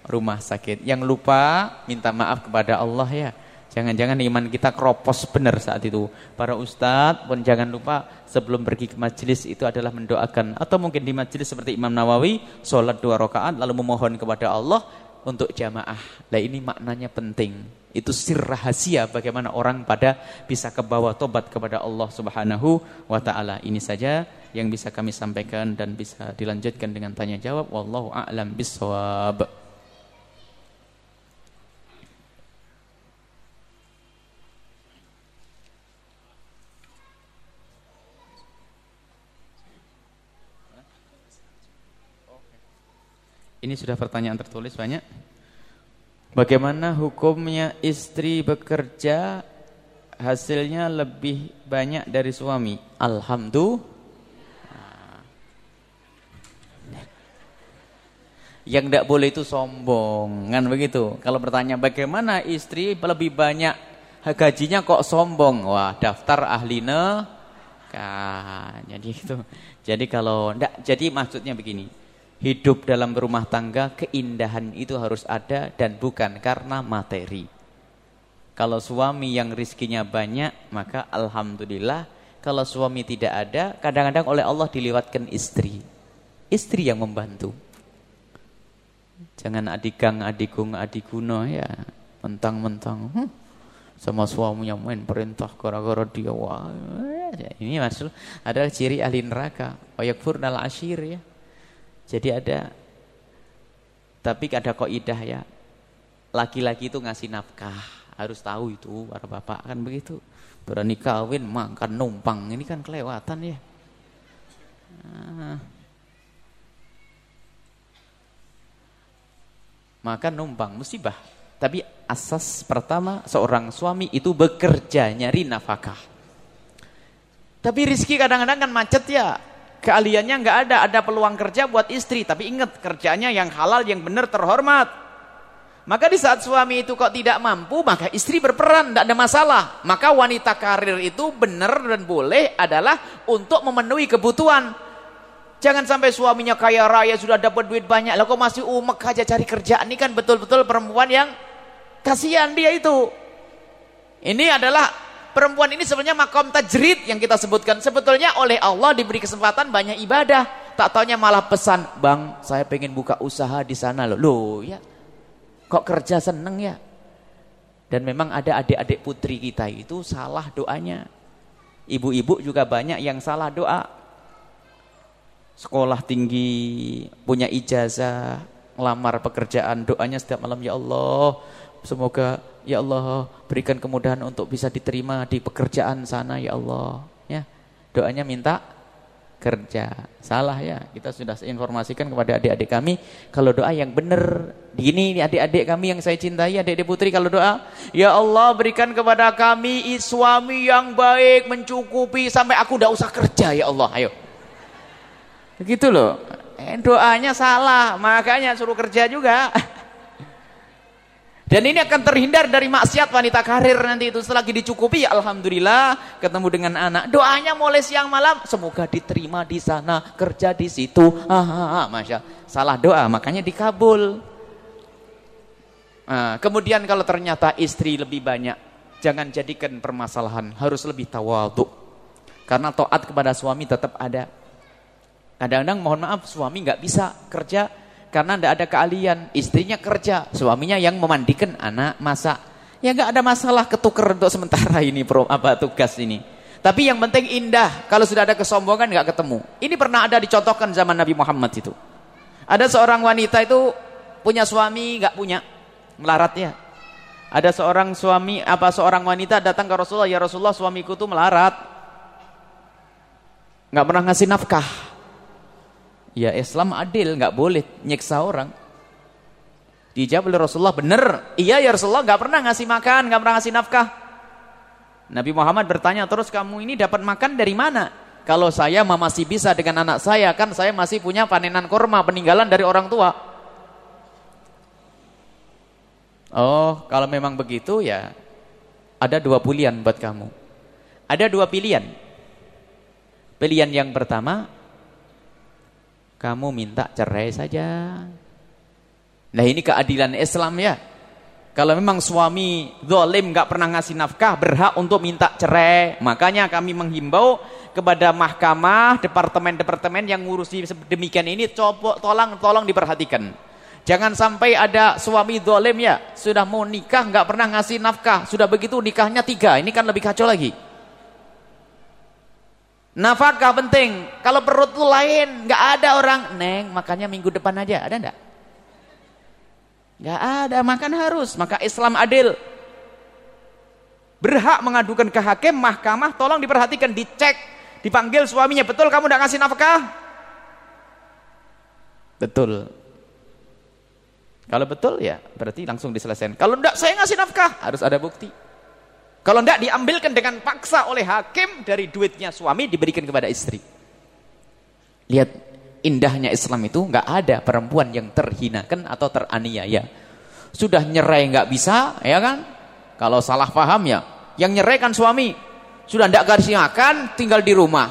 rumah sakit yang lupa minta maaf kepada Allah ya Jangan-jangan iman kita keropos benar saat itu. Para ustadz pun jangan lupa sebelum pergi ke majelis itu adalah mendoakan. Atau mungkin di majelis seperti Imam Nawawi, sholat dua rakaat lalu memohon kepada Allah untuk jamaah. Nah ini maknanya penting. Itu sir rahasia bagaimana orang pada bisa kebawa tobat kepada Allah subhanahu wa ta'ala. Ini saja yang bisa kami sampaikan dan bisa dilanjutkan dengan tanya jawab. Wallahu a'lam bisawab. Ini sudah pertanyaan tertulis banyak. Bagaimana hukumnya istri bekerja hasilnya lebih banyak dari suami? Alhamdulillah. Yang tidak boleh itu sombong, kan begitu. Kalau bertanya bagaimana istri lebih banyak gajinya kok sombong? Wah, daftar ahli kan. Jadi itu. Jadi kalau enggak, jadi maksudnya begini hidup dalam rumah tangga keindahan itu harus ada dan bukan karena materi. Kalau suami yang rizkinya banyak maka alhamdulillah. Kalau suami tidak ada kadang-kadang oleh Allah dilewatkan istri. Istri yang membantu. Jangan adikang adikung adikuno ya. Mentang-mentang hmm, sama suaminya main perintah gara-gara dia. Wah, ini maksud adalah ciri ahli neraka. Wayakfurnal ashir ya jadi ada tapi ada kaidah ya. Laki-laki itu ngasih nafkah, harus tahu itu para bapak kan begitu. Berani kawin makan numpang, ini kan kelewatan ya. Nah. Makan numpang musibah. Tapi asas pertama seorang suami itu bekerja nyari nafkah. Tapi rizki kadang-kadang kan macet ya keahliannya nggak ada, ada peluang kerja buat istri, tapi ingat kerjanya yang halal, yang benar, terhormat. Maka di saat suami itu kok tidak mampu, maka istri berperan, tidak ada masalah. Maka wanita karir itu benar dan boleh adalah untuk memenuhi kebutuhan. Jangan sampai suaminya kaya raya, sudah dapat duit banyak, lah kok masih umek aja cari kerjaan. Ini kan betul-betul perempuan yang kasihan dia itu. Ini adalah perempuan ini sebenarnya makom tajrid yang kita sebutkan. Sebetulnya oleh Allah diberi kesempatan banyak ibadah. Tak taunya malah pesan, bang saya pengen buka usaha di sana loh. Loh ya, kok kerja seneng ya? Dan memang ada adik-adik putri kita itu salah doanya. Ibu-ibu juga banyak yang salah doa. Sekolah tinggi, punya ijazah, ngelamar pekerjaan, doanya setiap malam, ya Allah, semoga ya Allah berikan kemudahan untuk bisa diterima di pekerjaan sana ya Allah. Ya. Doanya minta kerja. Salah ya. Kita sudah informasikan kepada adik-adik kami kalau doa yang benar. Gini adik-adik kami yang saya cintai, adik-adik putri kalau doa, ya Allah berikan kepada kami suami yang baik, mencukupi sampai aku tidak usah kerja ya Allah. Ayo. Begitu loh. Eh, doanya salah, makanya suruh kerja juga. Dan ini akan terhindar dari maksiat wanita karir nanti itu setelah dicukupi ya alhamdulillah ketemu dengan anak. Doanya mulai siang malam semoga diterima di sana, kerja di situ. Ah, ah, masya salah doa makanya dikabul. Nah, kemudian kalau ternyata istri lebih banyak, jangan jadikan permasalahan, harus lebih tawadhu. Karena taat kepada suami tetap ada. Kadang-kadang mohon maaf suami nggak bisa kerja karena tidak ada keahlian. Istrinya kerja, suaminya yang memandikan anak, masak. Ya nggak ada masalah ketuker untuk sementara ini pro, apa tugas ini. Tapi yang penting indah. Kalau sudah ada kesombongan nggak ketemu. Ini pernah ada dicontohkan zaman Nabi Muhammad itu. Ada seorang wanita itu punya suami nggak punya melarat ya. Ada seorang suami apa seorang wanita datang ke Rasulullah, ya Rasulullah suamiku tuh melarat. nggak pernah ngasih nafkah. Ya Islam adil, nggak boleh nyiksa orang. Dijawab oleh Rasulullah, benar. Iya ya Rasulullah, nggak pernah ngasih makan, nggak pernah ngasih nafkah. Nabi Muhammad bertanya, terus kamu ini dapat makan dari mana? Kalau saya masih bisa dengan anak saya, kan saya masih punya panenan korma, peninggalan dari orang tua. Oh, kalau memang begitu ya ada dua pilihan buat kamu. Ada dua pilihan. Pilihan yang pertama, kamu minta cerai saja. Nah ini keadilan Islam ya. Kalau memang suami zalim nggak pernah ngasih nafkah, berhak untuk minta cerai. Makanya kami menghimbau kepada mahkamah, departemen-departemen yang ngurusi demikian ini, coba tolong tolong diperhatikan. Jangan sampai ada suami zalim ya, sudah mau nikah nggak pernah ngasih nafkah, sudah begitu nikahnya tiga, ini kan lebih kacau lagi. Nafkah penting. Kalau perut lu lain, nggak ada orang, "Neng, makanya minggu depan aja." Ada enggak? Nggak ada, makan harus. Maka Islam adil. Berhak mengadukan ke hakim, mahkamah, tolong diperhatikan, dicek, dipanggil suaminya, "Betul kamu enggak ngasih nafkah?" Betul. Kalau betul ya berarti langsung diselesaikan. Kalau enggak saya ngasih nafkah, harus ada bukti. Kalau tidak diambilkan dengan paksa oleh hakim dari duitnya suami diberikan kepada istri. Lihat indahnya Islam itu nggak ada perempuan yang terhinakan atau teraniaya. Sudah nyerai nggak bisa, ya kan? Kalau salah paham ya, yang nyerai kan suami. Sudah tidak kasih makan, tinggal di rumah.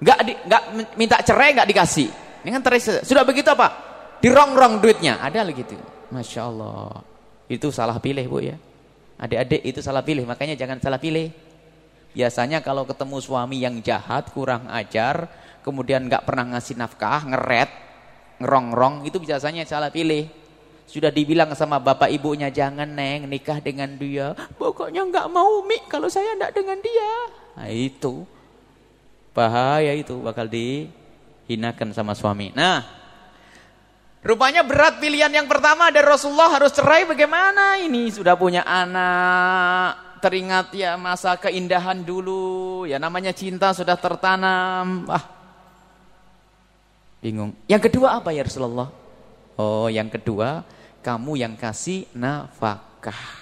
Nggak nggak minta cerai nggak dikasih. Ini kan terisi. Sudah begitu apa? Dirongrong duitnya. Ada lagi gitu. Masya Allah. Itu salah pilih bu ya. Adik-adik itu salah pilih, makanya jangan salah pilih. Biasanya kalau ketemu suami yang jahat, kurang ajar, kemudian nggak pernah ngasih nafkah, ngeret, ngerongrong, itu biasanya salah pilih. Sudah dibilang sama bapak ibunya, jangan neng nikah dengan dia. Pokoknya nggak mau mi kalau saya nggak dengan dia. Nah itu, bahaya itu bakal dihinakan sama suami. Nah, Rupanya berat pilihan yang pertama dari Rasulullah harus cerai bagaimana ini? Sudah punya anak teringat ya masa keindahan dulu. Ya namanya cinta sudah tertanam. Ah bingung. Yang kedua apa ya Rasulullah? Oh yang kedua kamu yang kasih nafkah.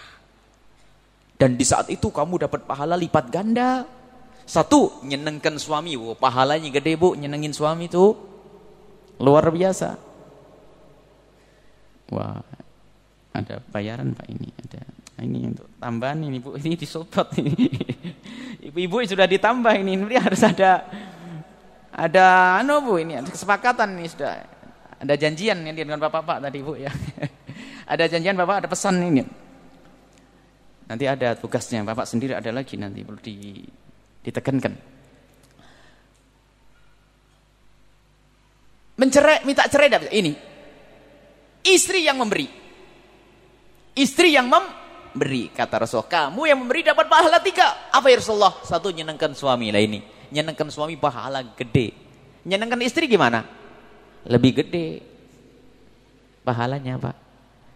Dan di saat itu kamu dapat pahala lipat ganda. Satu nyenengkan suami. Oh, pahalanya gede bu. Nyenengin suami itu luar biasa Wah, ada bayaran Pak ini, ada ini untuk tambahan ini Bu, ini disopot ini. <laughs> Ibu-ibu sudah ditambah ini, ini harus ada ada anu Bu ini, ada kesepakatan ini sudah. Ada janjian ini dengan Bapak-bapak tadi Bu ya. <laughs> ada janjian Bapak, ada pesan ini. Nanti ada tugasnya, Bapak sendiri ada lagi nanti perlu di, ditekankan. Mencerai, minta cerai ini Istri yang memberi. Istri yang memberi. Kata Rasul, kamu yang memberi dapat pahala tiga. Apa ya Rasulullah? Satu, nyenengkan suami lah ini. Nyenengkan suami pahala gede. Nyenengkan istri gimana? Lebih gede. Pahalanya Pak.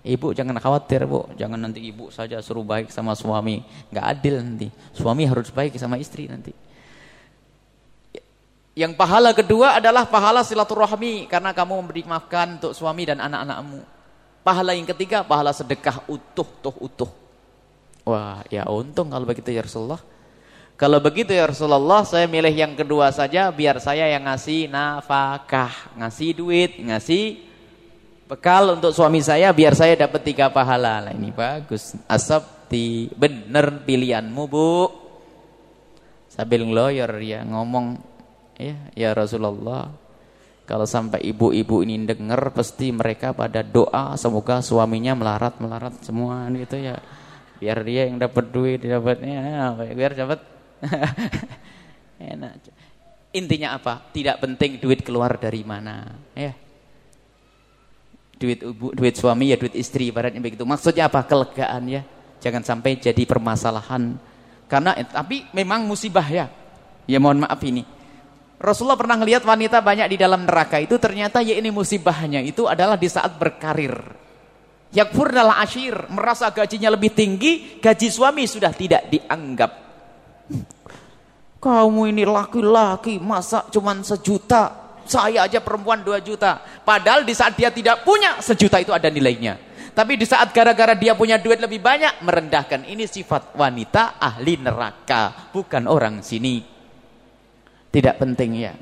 Ibu jangan khawatir bu, jangan nanti ibu saja suruh baik sama suami, nggak adil nanti. Suami harus baik sama istri nanti. Yang pahala kedua adalah pahala silaturahmi karena kamu memberi makan untuk suami dan anak-anakmu. Pahala yang ketiga pahala sedekah utuh, tuh utuh. Wah, ya untung kalau begitu ya Rasulullah. Kalau begitu ya Rasulullah, saya milih yang kedua saja biar saya yang ngasih nafkah, ngasih duit, ngasih bekal untuk suami saya biar saya dapat tiga pahala. Lah ini bagus. Asabti, bener pilihanmu, Bu. Sambil lawyer ya ngomong ya, ya Rasulullah. Kalau sampai ibu-ibu ini dengar pasti mereka pada doa semoga suaminya melarat-melarat semua gitu ya. Biar dia yang dapat duit, dapatnya biar dapat <laughs> enak. Intinya apa? Tidak penting duit keluar dari mana, ya duit ibu, duit suami ya duit istri ibaratnya begitu. Maksudnya apa? Kelegaan ya. Jangan sampai jadi permasalahan. Karena tapi memang musibah ya. Ya mohon maaf ini. Rasulullah pernah melihat wanita banyak di dalam neraka itu ternyata ya ini musibahnya itu adalah di saat berkarir. Yakfur adalah asyir, merasa gajinya lebih tinggi, gaji suami sudah tidak dianggap. Kamu ini laki-laki, masa cuman sejuta? Saya aja perempuan 2 juta. Padahal di saat dia tidak punya, sejuta itu ada nilainya. Tapi di saat gara-gara dia punya duit lebih banyak, merendahkan. Ini sifat wanita ahli neraka, bukan orang sini. Tidak penting ya.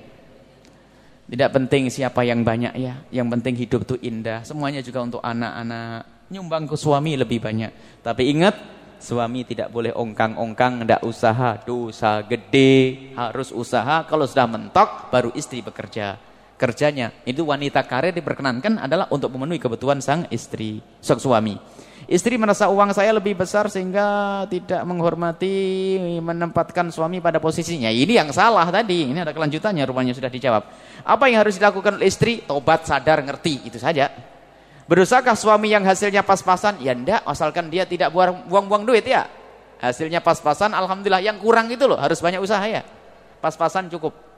Tidak penting siapa yang banyak ya. Yang penting hidup itu indah. Semuanya juga untuk anak-anak. Nyumbang ke suami lebih banyak. Tapi ingat, Suami tidak boleh ongkang-ongkang, tidak usaha, dosa gede, harus usaha. Kalau sudah mentok, baru istri bekerja. Kerjanya, itu wanita karir diperkenankan adalah untuk memenuhi kebutuhan sang istri, sang suami. Istri merasa uang saya lebih besar sehingga tidak menghormati, menempatkan suami pada posisinya. Ini yang salah tadi, ini ada kelanjutannya, rupanya sudah dijawab. Apa yang harus dilakukan oleh istri? Tobat, sadar, ngerti, itu saja. Berdosakah suami yang hasilnya pas-pasan? Ya enggak, asalkan dia tidak buang-buang duit ya. Hasilnya pas-pasan, alhamdulillah. Yang kurang itu loh, harus banyak usaha ya. Pas-pasan cukup.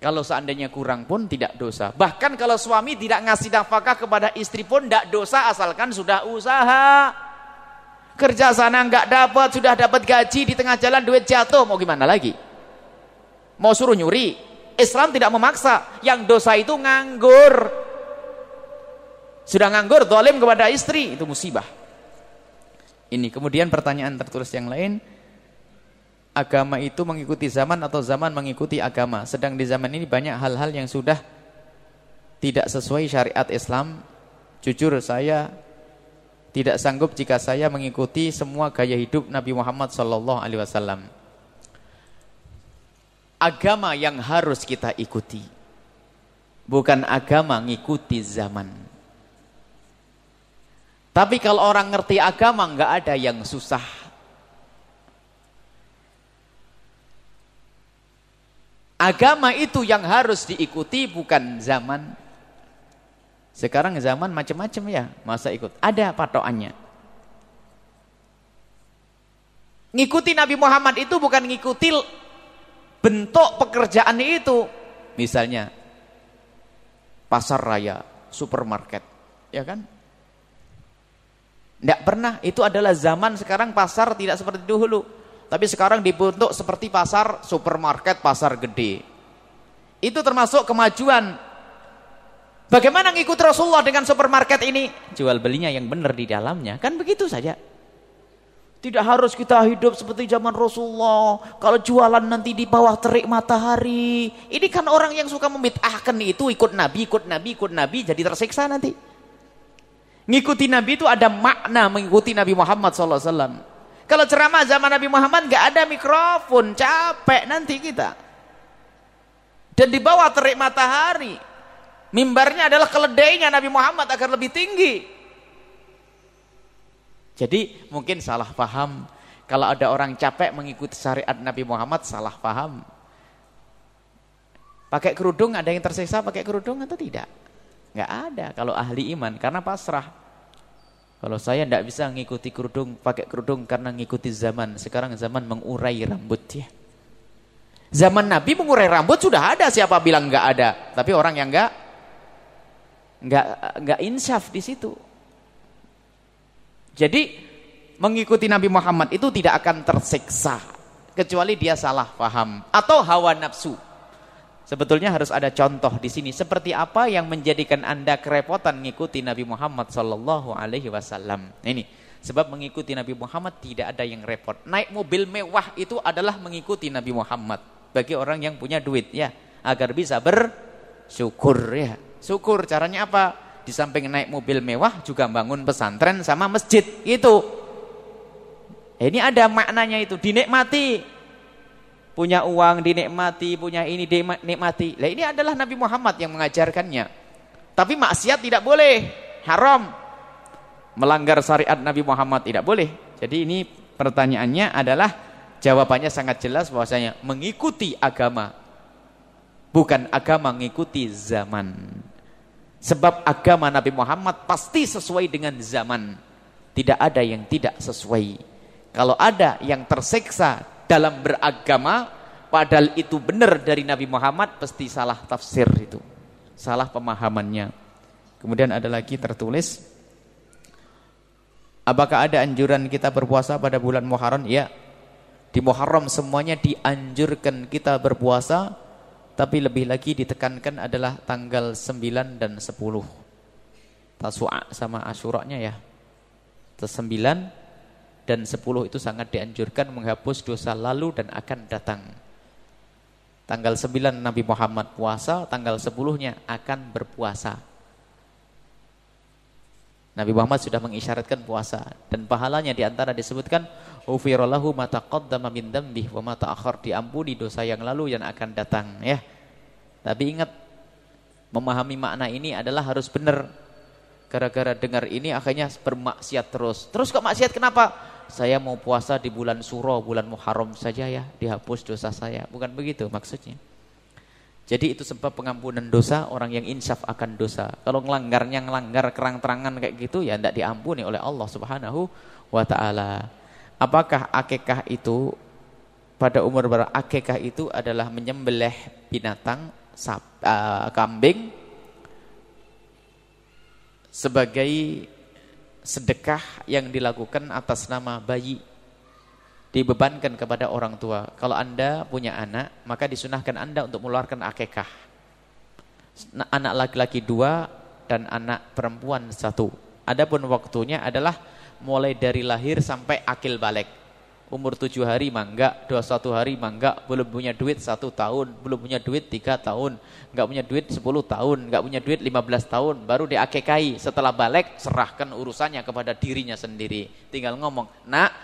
Kalau seandainya kurang pun tidak dosa. Bahkan kalau suami tidak ngasih nafkah kepada istri pun tidak dosa asalkan sudah usaha. Kerja sana enggak dapat, sudah dapat gaji di tengah jalan duit jatuh, mau gimana lagi? Mau suruh nyuri? Islam tidak memaksa. Yang dosa itu nganggur. Sudah nganggur, dolim kepada istri, itu musibah. Ini kemudian pertanyaan tertulis yang lain, agama itu mengikuti zaman atau zaman mengikuti agama. Sedang di zaman ini banyak hal-hal yang sudah tidak sesuai syariat Islam. Jujur saya tidak sanggup jika saya mengikuti semua gaya hidup Nabi Muhammad wasallam. Agama yang harus kita ikuti bukan agama ngikuti zaman. Tapi kalau orang ngerti agama nggak ada yang susah. Agama itu yang harus diikuti bukan zaman. Sekarang zaman macam-macam ya, masa ikut. Ada patokannya. Ngikuti Nabi Muhammad itu bukan ngikuti bentuk pekerjaan itu. Misalnya pasar raya, supermarket, ya kan? Tidak pernah, itu adalah zaman sekarang pasar tidak seperti dulu. Tapi sekarang dibentuk seperti pasar supermarket, pasar gede. Itu termasuk kemajuan. Bagaimana ngikut Rasulullah dengan supermarket ini? Jual belinya yang benar di dalamnya. Kan begitu saja. Tidak harus kita hidup seperti zaman Rasulullah. Kalau jualan nanti di bawah terik matahari. Ini kan orang yang suka membid'ahkan itu ikut Nabi, ikut Nabi, ikut Nabi. Jadi tersiksa nanti. Ngikuti Nabi itu ada makna mengikuti Nabi Muhammad SAW. Kalau ceramah zaman Nabi Muhammad nggak ada mikrofon, capek nanti kita. Dan di bawah terik matahari, mimbarnya adalah keledainya Nabi Muhammad agar lebih tinggi. Jadi mungkin salah paham. Kalau ada orang capek mengikuti syariat Nabi Muhammad, salah paham. Pakai kerudung, ada yang tersiksa pakai kerudung atau tidak? Nggak ada kalau ahli iman, karena pasrah. Kalau saya tidak bisa ngikuti kerudung, pakai kerudung karena ngikuti zaman. Sekarang zaman mengurai rambut ya. Zaman Nabi mengurai rambut sudah ada, siapa bilang nggak ada? Tapi orang yang nggak nggak nggak insaf di situ. Jadi mengikuti Nabi Muhammad itu tidak akan tersiksa kecuali dia salah paham atau hawa nafsu. Sebetulnya harus ada contoh di sini seperti apa yang menjadikan Anda kerepotan mengikuti Nabi Muhammad sallallahu alaihi wasallam. Ini sebab mengikuti Nabi Muhammad tidak ada yang repot. Naik mobil mewah itu adalah mengikuti Nabi Muhammad bagi orang yang punya duit ya, agar bisa bersyukur ya. Syukur caranya apa? Di samping naik mobil mewah juga bangun pesantren sama masjid itu. Ini ada maknanya itu dinikmati punya uang dinikmati, punya ini dinikmati. Lah ini adalah Nabi Muhammad yang mengajarkannya. Tapi maksiat tidak boleh, haram. Melanggar syariat Nabi Muhammad tidak boleh. Jadi ini pertanyaannya adalah jawabannya sangat jelas bahwasanya mengikuti agama bukan agama mengikuti zaman. Sebab agama Nabi Muhammad pasti sesuai dengan zaman. Tidak ada yang tidak sesuai. Kalau ada yang terseksa dalam beragama padahal itu benar dari Nabi Muhammad pasti salah tafsir itu. Salah pemahamannya. Kemudian ada lagi tertulis apakah ada anjuran kita berpuasa pada bulan Muharram? Ya. Di Muharram semuanya dianjurkan kita berpuasa tapi lebih lagi ditekankan adalah tanggal 9 dan 10 Tasu'a sama Asyuranya ya. 9 dan 10 itu sangat dianjurkan menghapus dosa lalu dan akan datang. Tanggal 9 Nabi Muhammad puasa, tanggal 10-nya akan berpuasa. Nabi Muhammad sudah mengisyaratkan puasa dan pahalanya di antara disebutkan ufirallahu ma taqaddama min dambih wa ma ta'akhkhar diampuni dosa yang lalu yang akan datang ya. Tapi ingat memahami makna ini adalah harus benar. Gara-gara dengar ini akhirnya bermaksiat terus. Terus kok maksiat kenapa? Saya mau puasa di bulan Suro, bulan Muharram saja ya, dihapus dosa saya. Bukan begitu maksudnya. Jadi itu sebab pengampunan dosa orang yang insaf akan dosa. Kalau ngelanggarnya ngelanggar kerang-terangan kayak gitu ya tidak diampuni oleh Allah Subhanahu wa taala. Apakah akikah itu pada umur berapa? Akikah itu adalah menyembelih binatang sap, uh, kambing sebagai sedekah yang dilakukan atas nama bayi dibebankan kepada orang tua. Kalau Anda punya anak, maka disunahkan Anda untuk mengeluarkan akekah. Anak laki-laki dua dan anak perempuan satu. Adapun waktunya adalah mulai dari lahir sampai akil balik umur tujuh hari mangga, dua satu hari mangga, belum punya duit satu tahun, belum punya duit tiga tahun, nggak punya duit sepuluh tahun, nggak punya duit lima belas tahun, baru diakekai. Setelah balik, serahkan urusannya kepada dirinya sendiri. Tinggal ngomong, nak,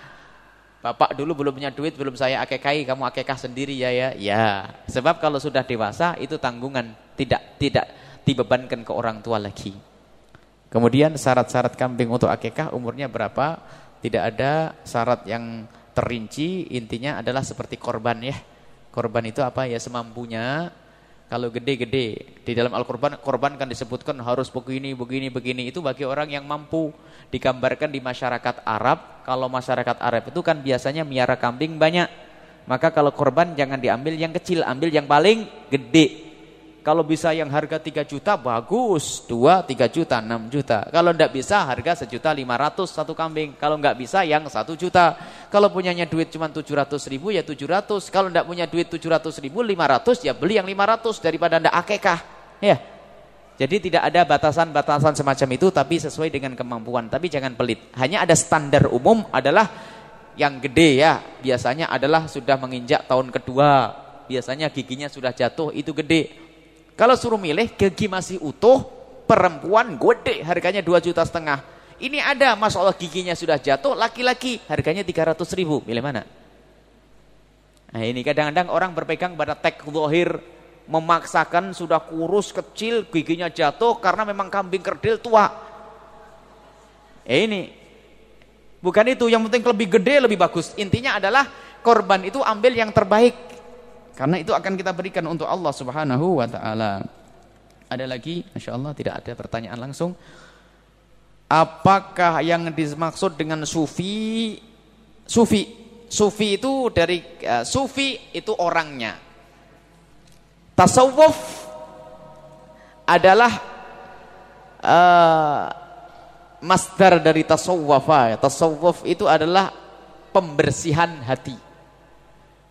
bapak dulu belum punya duit, belum saya akekai, kamu akekah sendiri ya ya. Ya, sebab kalau sudah dewasa itu tanggungan, tidak tidak dibebankan ke orang tua lagi. Kemudian syarat-syarat kambing untuk akekah umurnya berapa? Tidak ada syarat yang terinci intinya adalah seperti korban ya. Korban itu apa ya semampunya. Kalau gede-gede di dalam Al-Qur'an korban kan disebutkan harus begini begini begini itu bagi orang yang mampu. Digambarkan di masyarakat Arab, kalau masyarakat Arab itu kan biasanya miara kambing banyak. Maka kalau korban jangan diambil yang kecil, ambil yang paling gede. Kalau bisa yang harga 3 juta bagus, 2 3 juta, 6 juta. Kalau tidak bisa harga sejuta 500 satu kambing. Kalau nggak bisa yang 1 juta. Kalau punyanya duit cuma 700 ribu ya 700. Kalau tidak punya duit 700 ribu 500 ya beli yang 500 daripada tidak akekah. Ya. Jadi tidak ada batasan-batasan semacam itu tapi sesuai dengan kemampuan. Tapi jangan pelit. Hanya ada standar umum adalah yang gede ya. Biasanya adalah sudah menginjak tahun kedua. Biasanya giginya sudah jatuh itu gede kalau suruh milih gigi masih utuh, perempuan gede harganya 2 juta setengah. Ini ada masalah giginya sudah jatuh, laki-laki harganya 300 ribu. Milih mana? Nah ini kadang-kadang orang berpegang pada tek zahir memaksakan sudah kurus kecil giginya jatuh karena memang kambing kerdil tua. Eh ini bukan itu yang penting lebih gede lebih bagus. Intinya adalah korban itu ambil yang terbaik. Karena itu akan kita berikan untuk Allah Subhanahu wa taala. Ada lagi? Masya Allah tidak ada pertanyaan langsung. Apakah yang dimaksud dengan sufi? Sufi, sufi itu dari uh, sufi itu orangnya. Tasawuf adalah uh, masdar dari tasawwafa. Tasawwuf itu adalah pembersihan hati.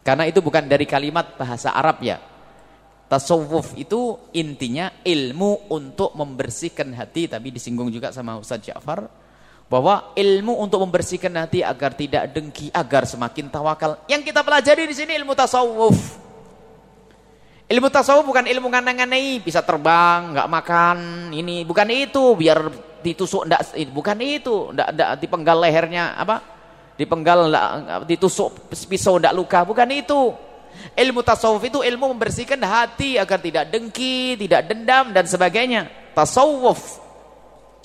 Karena itu bukan dari kalimat bahasa Arab ya. Tasawuf itu intinya ilmu untuk membersihkan hati tapi disinggung juga sama Ustaz Ja'far bahwa ilmu untuk membersihkan hati agar tidak dengki, agar semakin tawakal. Yang kita pelajari di sini ilmu tasawuf. Ilmu tasawuf bukan ilmu nganang-nganai, bisa terbang, nggak makan, ini bukan itu, biar ditusuk ndak bukan itu, ndak dipenggal lehernya apa? Dipenggal ditusuk pisau tidak luka. Bukan itu. Ilmu tasawuf itu ilmu membersihkan hati agar tidak dengki tidak dendam dan sebagainya. Tasawuf.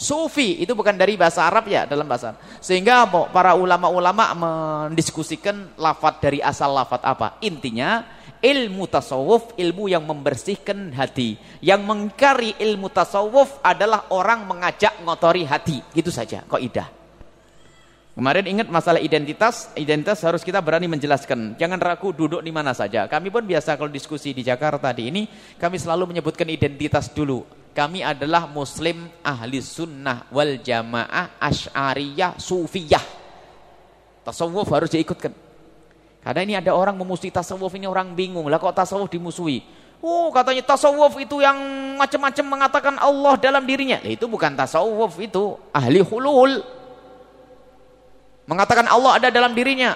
Sufi itu bukan dari bahasa Arab ya dalam bahasa sehingga para ulama-ulama mendiskusikan lafat dari asal lafat apa? Intinya ilmu tasawuf ilmu yang membersihkan hati. Yang mengkari ilmu tasawuf adalah orang mengajak ngotori hati. Gitu saja kok idah Kemarin ingat masalah identitas, identitas harus kita berani menjelaskan. Jangan ragu duduk di mana saja. Kami pun biasa kalau diskusi di Jakarta di ini, kami selalu menyebutkan identitas dulu. Kami adalah muslim ahli sunnah wal jamaah asyariyah sufiyah. Tasawuf harus diikutkan. Karena ini ada orang memusuhi tasawuf ini orang bingung. Lah kok tasawuf dimusuhi? Oh katanya tasawuf itu yang macam-macam mengatakan Allah dalam dirinya. Nah, itu bukan tasawuf itu ahli hulul. Mengatakan Allah ada dalam dirinya.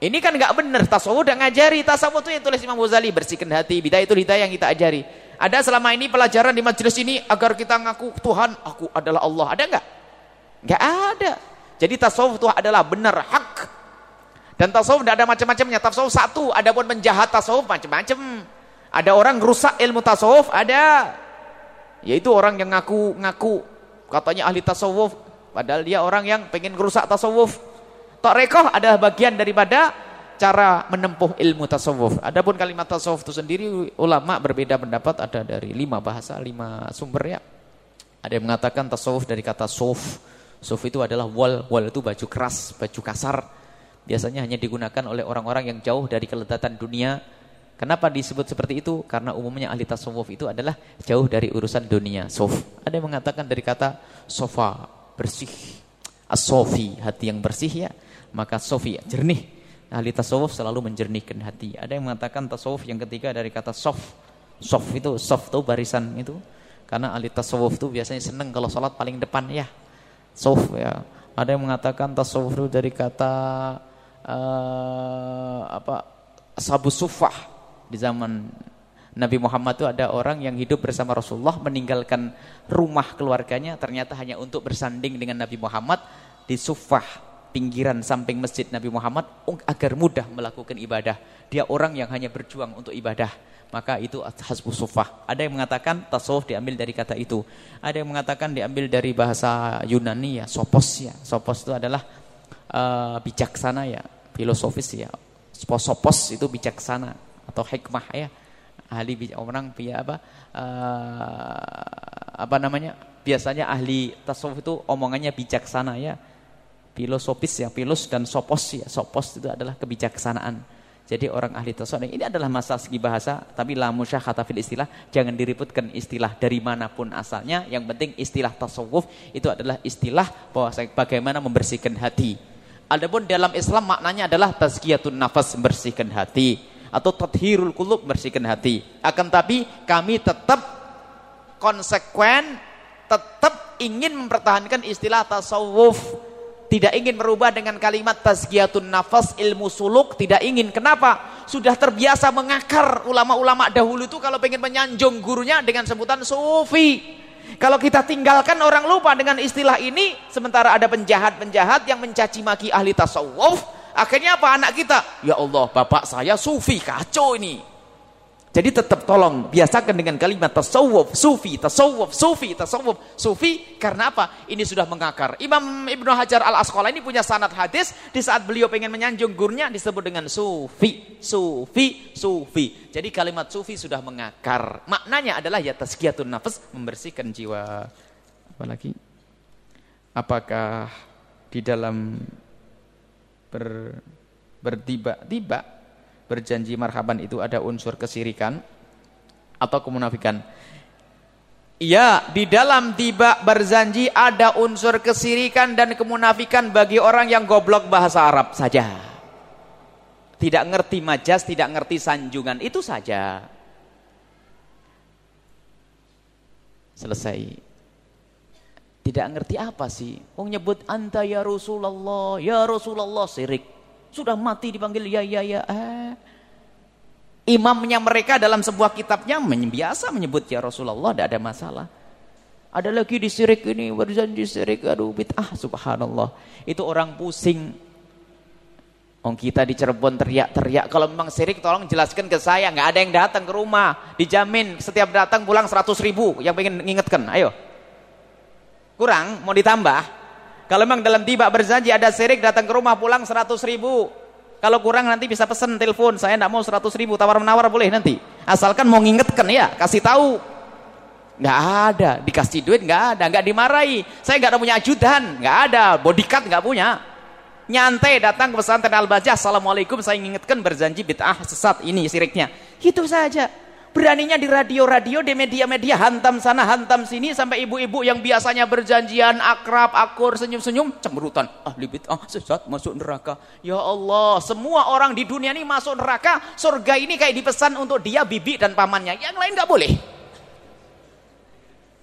Ini kan nggak benar. Tasawuf udah ngajari. Tasawuf itu yang tulis Imam Ghazali. Bersihkan hati. Bidayah itu hidayah yang kita ajari. Ada selama ini pelajaran di majelis ini agar kita ngaku Tuhan, aku adalah Allah. Ada nggak? Nggak ada. Jadi tasawuf itu adalah benar, hak. Dan tasawuf tidak ada macam-macamnya. Tasawuf satu. Ada pun menjahat tasawuf macam-macam. Ada orang rusak ilmu tasawuf, ada. Yaitu orang yang ngaku-ngaku katanya ahli tasawuf Padahal dia orang yang pengen merusak tasawuf. Tarekoh adalah bagian daripada cara menempuh ilmu tasawuf. Adapun kalimat tasawuf itu sendiri ulama berbeda pendapat ada dari lima bahasa, lima sumber ya. Ada yang mengatakan tasawuf dari kata suf. Suf itu adalah wal, wal itu baju keras, baju kasar. Biasanya hanya digunakan oleh orang-orang yang jauh dari kelezatan dunia. Kenapa disebut seperti itu? Karena umumnya ahli tasawuf itu adalah jauh dari urusan dunia. Suf. Ada yang mengatakan dari kata sofa, bersih. As-sofi, hati yang bersih ya. Maka sofi, jernih. Ahli tasawuf selalu menjernihkan hati. Ada yang mengatakan tasawuf yang ketiga dari kata sof. Sof itu, sof itu barisan itu. Karena ahli tasawuf itu biasanya senang kalau sholat paling depan ya. Sof ya. Ada yang mengatakan tasawuf itu dari kata uh, apa sabu sufah di zaman Nabi Muhammad itu ada orang yang hidup bersama Rasulullah meninggalkan rumah keluarganya ternyata hanya untuk bersanding dengan Nabi Muhammad di sufah pinggiran samping masjid Nabi Muhammad agar mudah melakukan ibadah. Dia orang yang hanya berjuang untuk ibadah. Maka itu hasbu sufah. Ada yang mengatakan tasawuf diambil dari kata itu. Ada yang mengatakan diambil dari bahasa Yunani ya, sopos ya. Sopos itu adalah uh, bijaksana ya, filosofis ya. Sopos itu bijaksana atau hikmah ya ahli orang pia apa uh, apa namanya? Biasanya ahli tasawuf itu omongannya bijaksana ya. Filosofis ya filos dan sopos ya. Sopos itu adalah kebijaksanaan. Jadi orang ahli tasawuf ini adalah masalah segi bahasa tapi la musyakhata fil istilah jangan diributkan istilah dari mana pun asalnya. Yang penting istilah tasawuf itu adalah istilah bahwa bagaimana membersihkan hati. Adapun dalam Islam maknanya adalah tazkiyatun nafas membersihkan hati atau tathirul kulub bersihkan hati. Akan tapi kami tetap konsekuen, tetap ingin mempertahankan istilah tasawuf. Tidak ingin merubah dengan kalimat tazkiyatun nafas ilmu suluk, tidak ingin. Kenapa? Sudah terbiasa mengakar ulama-ulama dahulu itu kalau pengen menyanjung gurunya dengan sebutan sufi. Kalau kita tinggalkan orang lupa dengan istilah ini, sementara ada penjahat-penjahat yang mencaci maki ahli tasawuf, Akhirnya apa anak kita? Ya Allah, bapak saya sufi, kacau ini. Jadi tetap tolong biasakan dengan kalimat tasawuf, sufi, tasawuf, sufi, tasawuf, sufi. Karena apa? Ini sudah mengakar. Imam Ibnu Hajar al Asqalani ini punya sanad hadis di saat beliau pengen menyanjung gurunya disebut dengan sufi, sufi, sufi. Jadi kalimat sufi sudah mengakar. Maknanya adalah ya tazkiyatun nafas, membersihkan jiwa. Apalagi? Apakah di dalam ber, bertiba-tiba berjanji marhaban itu ada unsur kesirikan atau kemunafikan. Ya, di dalam tiba berjanji ada unsur kesirikan dan kemunafikan bagi orang yang goblok bahasa Arab saja. Tidak ngerti majas, tidak ngerti sanjungan, itu saja. Selesai. Tidak ngerti apa sih? Mau nyebut anta ya Rasulullah, ya Rasulullah sirik. Sudah mati dipanggil ya ya ya. Eh. Imamnya mereka dalam sebuah kitabnya biasa menyebut ya Rasulullah, tidak ada masalah. Ada lagi di sirik ini, berjanji sirik, aduh bid'ah, subhanallah. Itu orang pusing. Om kita di Cirebon teriak-teriak, kalau memang sirik tolong jelaskan ke saya, nggak ada yang datang ke rumah. Dijamin setiap datang pulang 100 ribu, yang pengen ngingetkan, ayo. Kurang, mau ditambah. Kalau memang dalam tiba berjanji ada sirik datang ke rumah pulang 100 ribu, kalau kurang nanti bisa pesen telepon, saya tidak mau 100 ribu, tawar-menawar boleh nanti. Asalkan mau ngingetkan ya, kasih tahu. Nggak ada, dikasih duit nggak ada, nggak dimarahi. Saya nggak ada punya ajudan, nggak ada, bodyguard nggak punya. Nyantai datang ke pesantren Al-Bajah, Assalamualaikum, saya ngingetkan berjanji bid'ah sesat ini siriknya. Itu saja. Beraninya di radio-radio, di media-media, hantam sana, hantam sini, sampai ibu-ibu yang biasanya berjanjian, akrab, akur, senyum-senyum, cemberutan. Ahli bid'ah, sesat, masuk neraka. Ya Allah, semua orang di dunia ini masuk neraka, surga ini kayak dipesan untuk dia, bibi, dan pamannya. Yang lain nggak boleh.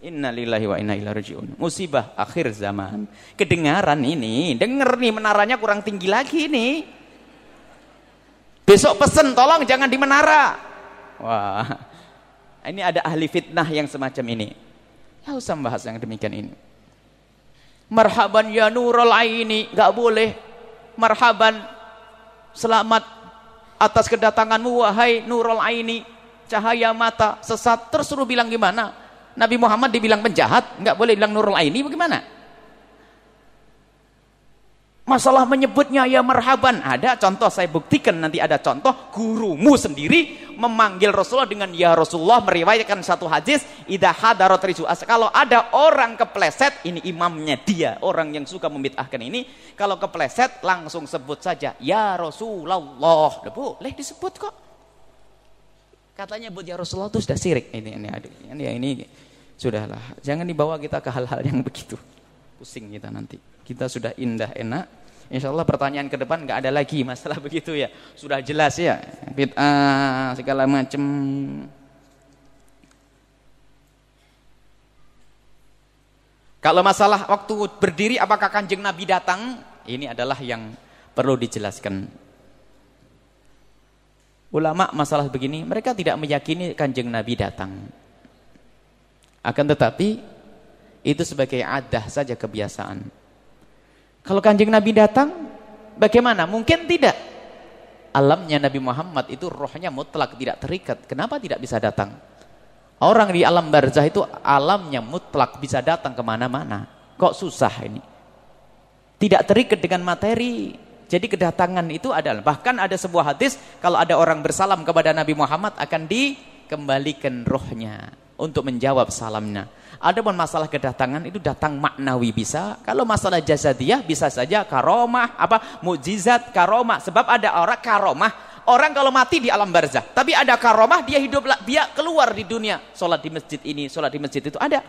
Innalillahi wa inna ilaihi rajiun. Musibah akhir zaman. Kedengaran ini, denger nih menaranya kurang tinggi lagi nih. Besok pesen, tolong jangan di menara. Wah, ini ada ahli fitnah yang semacam ini. Ya usah membahas yang demikian ini. Marhaban ya nurul aini, nggak boleh. Marhaban, selamat atas kedatanganmu wahai nurul aini, cahaya mata sesat. Terus suruh bilang gimana? Nabi Muhammad dibilang penjahat, nggak boleh bilang nurul aini, bagaimana? Masalah menyebutnya ya marhaban. Ada contoh, saya buktikan nanti ada contoh. Gurumu sendiri memanggil Rasulullah dengan ya Rasulullah. Meriwayatkan satu hadis. Idah hadarat rizu'as. Kalau ada orang kepleset, ini imamnya dia. Orang yang suka membid'ahkan ini. Kalau kepleset, langsung sebut saja. Ya Rasulullah. Boleh disebut kok. Katanya buat ya Rasulullah itu sudah sirik. Ini, ini, ini, ini, ini. Sudahlah. Jangan dibawa kita ke hal-hal yang begitu. Pusing kita nanti. Kita sudah indah enak Insya Allah pertanyaan ke depan nggak ada lagi masalah <laughs> begitu ya. Sudah jelas ya. Bid'ah segala macam. Kalau masalah waktu berdiri apakah kanjeng Nabi datang? Ini adalah yang perlu dijelaskan. Ulama masalah begini, mereka tidak meyakini kanjeng Nabi datang. Akan tetapi, itu sebagai adah saja kebiasaan. Kalau kanjeng Nabi datang, bagaimana? Mungkin tidak. Alamnya Nabi Muhammad itu rohnya mutlak, tidak terikat. Kenapa tidak bisa datang? Orang di alam barzah itu alamnya mutlak, bisa datang ke mana-mana. Kok susah ini? Tidak terikat dengan materi. Jadi kedatangan itu adalah, bahkan ada sebuah hadis, kalau ada orang bersalam kepada Nabi Muhammad akan dikembalikan rohnya untuk menjawab salamnya. Adapun masalah kedatangan itu datang maknawi bisa. Kalau masalah jasadiyah bisa saja karomah, apa mukjizat, karomah. Sebab ada orang karomah, orang kalau mati di alam barzah. Tapi ada karomah dia hidup dia keluar di dunia. Sholat di masjid ini, sholat di masjid itu ada.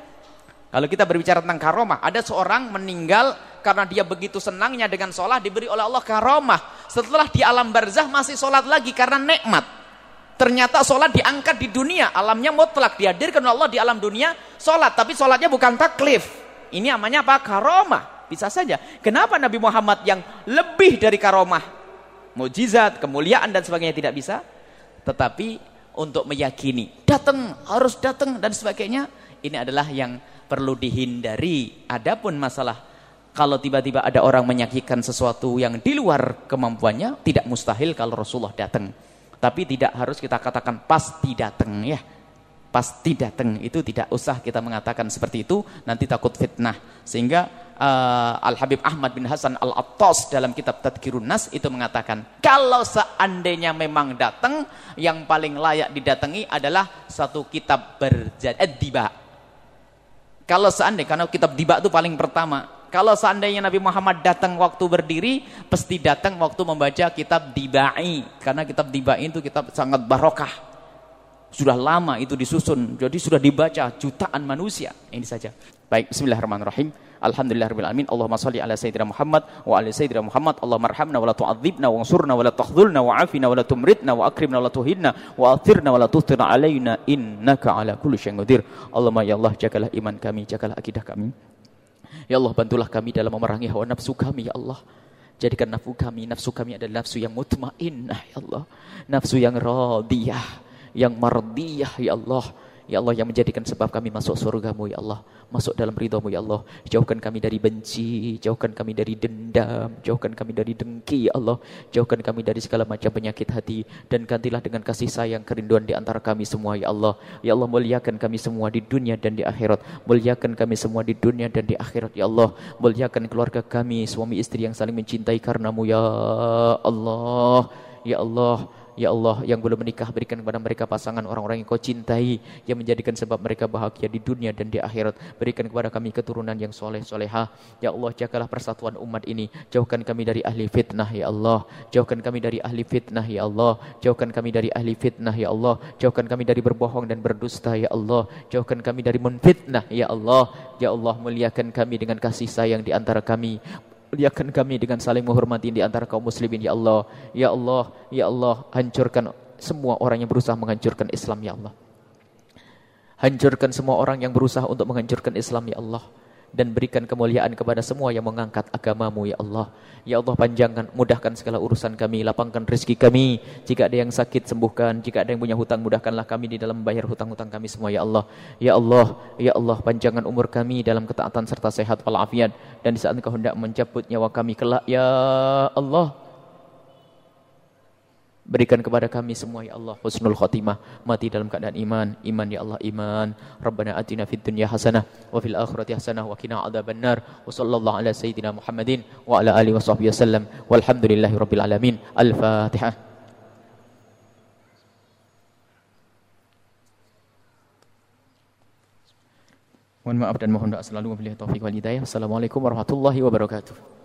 Kalau kita berbicara tentang karomah, ada seorang meninggal karena dia begitu senangnya dengan sholat diberi oleh Allah karomah. Setelah di alam barzah masih sholat lagi karena nikmat. Ternyata sholat diangkat di dunia, alamnya mutlak, dihadirkan Allah di alam dunia, sholat, tapi sholatnya bukan taklif. Ini namanya apa? Karomah. Bisa saja. Kenapa Nabi Muhammad yang lebih dari karomah, mujizat, kemuliaan dan sebagainya tidak bisa? Tetapi untuk meyakini, datang, harus datang dan sebagainya, ini adalah yang perlu dihindari. Adapun masalah kalau tiba-tiba ada orang menyakitkan sesuatu yang di luar kemampuannya, tidak mustahil kalau Rasulullah datang. Tapi tidak harus kita katakan pasti datang ya. Pasti datang itu tidak usah kita mengatakan seperti itu nanti takut fitnah. Sehingga uh, Al Habib Ahmad bin Hasan Al Attas dalam kitab Tadkirun Nas itu mengatakan kalau seandainya memang datang yang paling layak didatangi adalah satu kitab berjad eh. Kalau seandainya karena kitab diba itu paling pertama kalau seandainya Nabi Muhammad datang waktu berdiri, pasti datang waktu membaca kitab Dibai. Karena kitab Dibai itu kitab sangat barokah. Sudah lama itu disusun, jadi sudah dibaca jutaan manusia. Ini saja. Baik, bismillahirrahmanirrahim. Alhamdulillahirabbil alamin. Allahumma shalli ala sayyidina Muhammad wa ala sayyidina Muhammad. Allahumma arhamna wa la tu'adzibna wa ansurna wa la wa afina wa la tumritna wa akrimna wa la tuhinna wa athirna wa la tuhtirna alaina innaka ala kulli syai'in qadir. Allahumma ya Allah jagalah iman kami, jagalah akidah kami. Ya Allah bantulah kami dalam memerangi hawa nafsu kami ya Allah. Jadikan nafsu kami, nafsu kami adalah nafsu yang mutmainnah ya Allah. Nafsu yang radiyah yang mardiyah ya Allah Ya Allah yang menjadikan sebab kami masuk surgamu ya Allah. Masuk dalam ridhamu ya Allah. Jauhkan kami dari benci Jauhkan kami dari dendam Jauhkan kami dari dengki ya Allah. Jauhkan kami dari segala macam penyakit hati Dan gantilah dengan kasih sayang kerinduan di antara kami semua ya Allah. Ya Allah muliakan kami semua di dunia dan di akhirat. Muliakan kami semua di dunia dan di akhirat ya Allah. Muliakan keluarga kami Suami istri yang saling mencintai karenamu ya Allah. Ya Allah Ya Allah yang belum menikah berikan kepada mereka pasangan orang-orang yang kau cintai yang menjadikan sebab mereka bahagia di dunia dan di akhirat. Berikan kepada kami keturunan yang soleh soleha. Ya Allah jagalah persatuan umat ini. Jauhkan kami dari ahli fitnah ya Allah. Jauhkan kami dari ahli fitnah ya Allah. Jauhkan kami dari ahli fitnah ya Allah. Jauhkan kami dari berbohong dan berdusta ya Allah. Jauhkan kami dari menfitnah ya Allah. Ya Allah muliakan kami dengan kasih sayang di antara kami. Muliakan kami dengan saling menghormati di antara kaum muslimin ya Allah. Ya Allah, ya Allah, hancurkan semua orang yang berusaha menghancurkan Islam ya Allah. Hancurkan semua orang yang berusaha untuk menghancurkan Islam ya Allah dan berikan kemuliaan kepada semua yang mengangkat agamamu ya Allah. Ya Allah panjangkan, mudahkan segala urusan kami, lapangkan rezeki kami. Jika ada yang sakit sembuhkan, jika ada yang punya hutang mudahkanlah kami di dalam membayar hutang-hutang kami semua ya Allah. Ya Allah, ya Allah panjangkan umur kami dalam ketaatan serta sehat walafiat dan di saat Engkau hendak mencabut nyawa kami kelak ya Allah. Berikan kepada kami semua ya Allah husnul khotimah. Mati dalam keadaan iman. Iman ya Allah iman. Rabbana atina fid dunya hasanah wa fil akhirati hasanah wa qina adzabannar. Wa sallallahu ala sayyidina Muhammadin wa ala alihi washabbihi wasallam. Walhamdulillahi rabbil alamin. Al-fatihah. Mohon maaf dan mohon doa selalu. Memilih taufik wal hidayah. Assalamualaikum warahmatullahi wabarakatuh.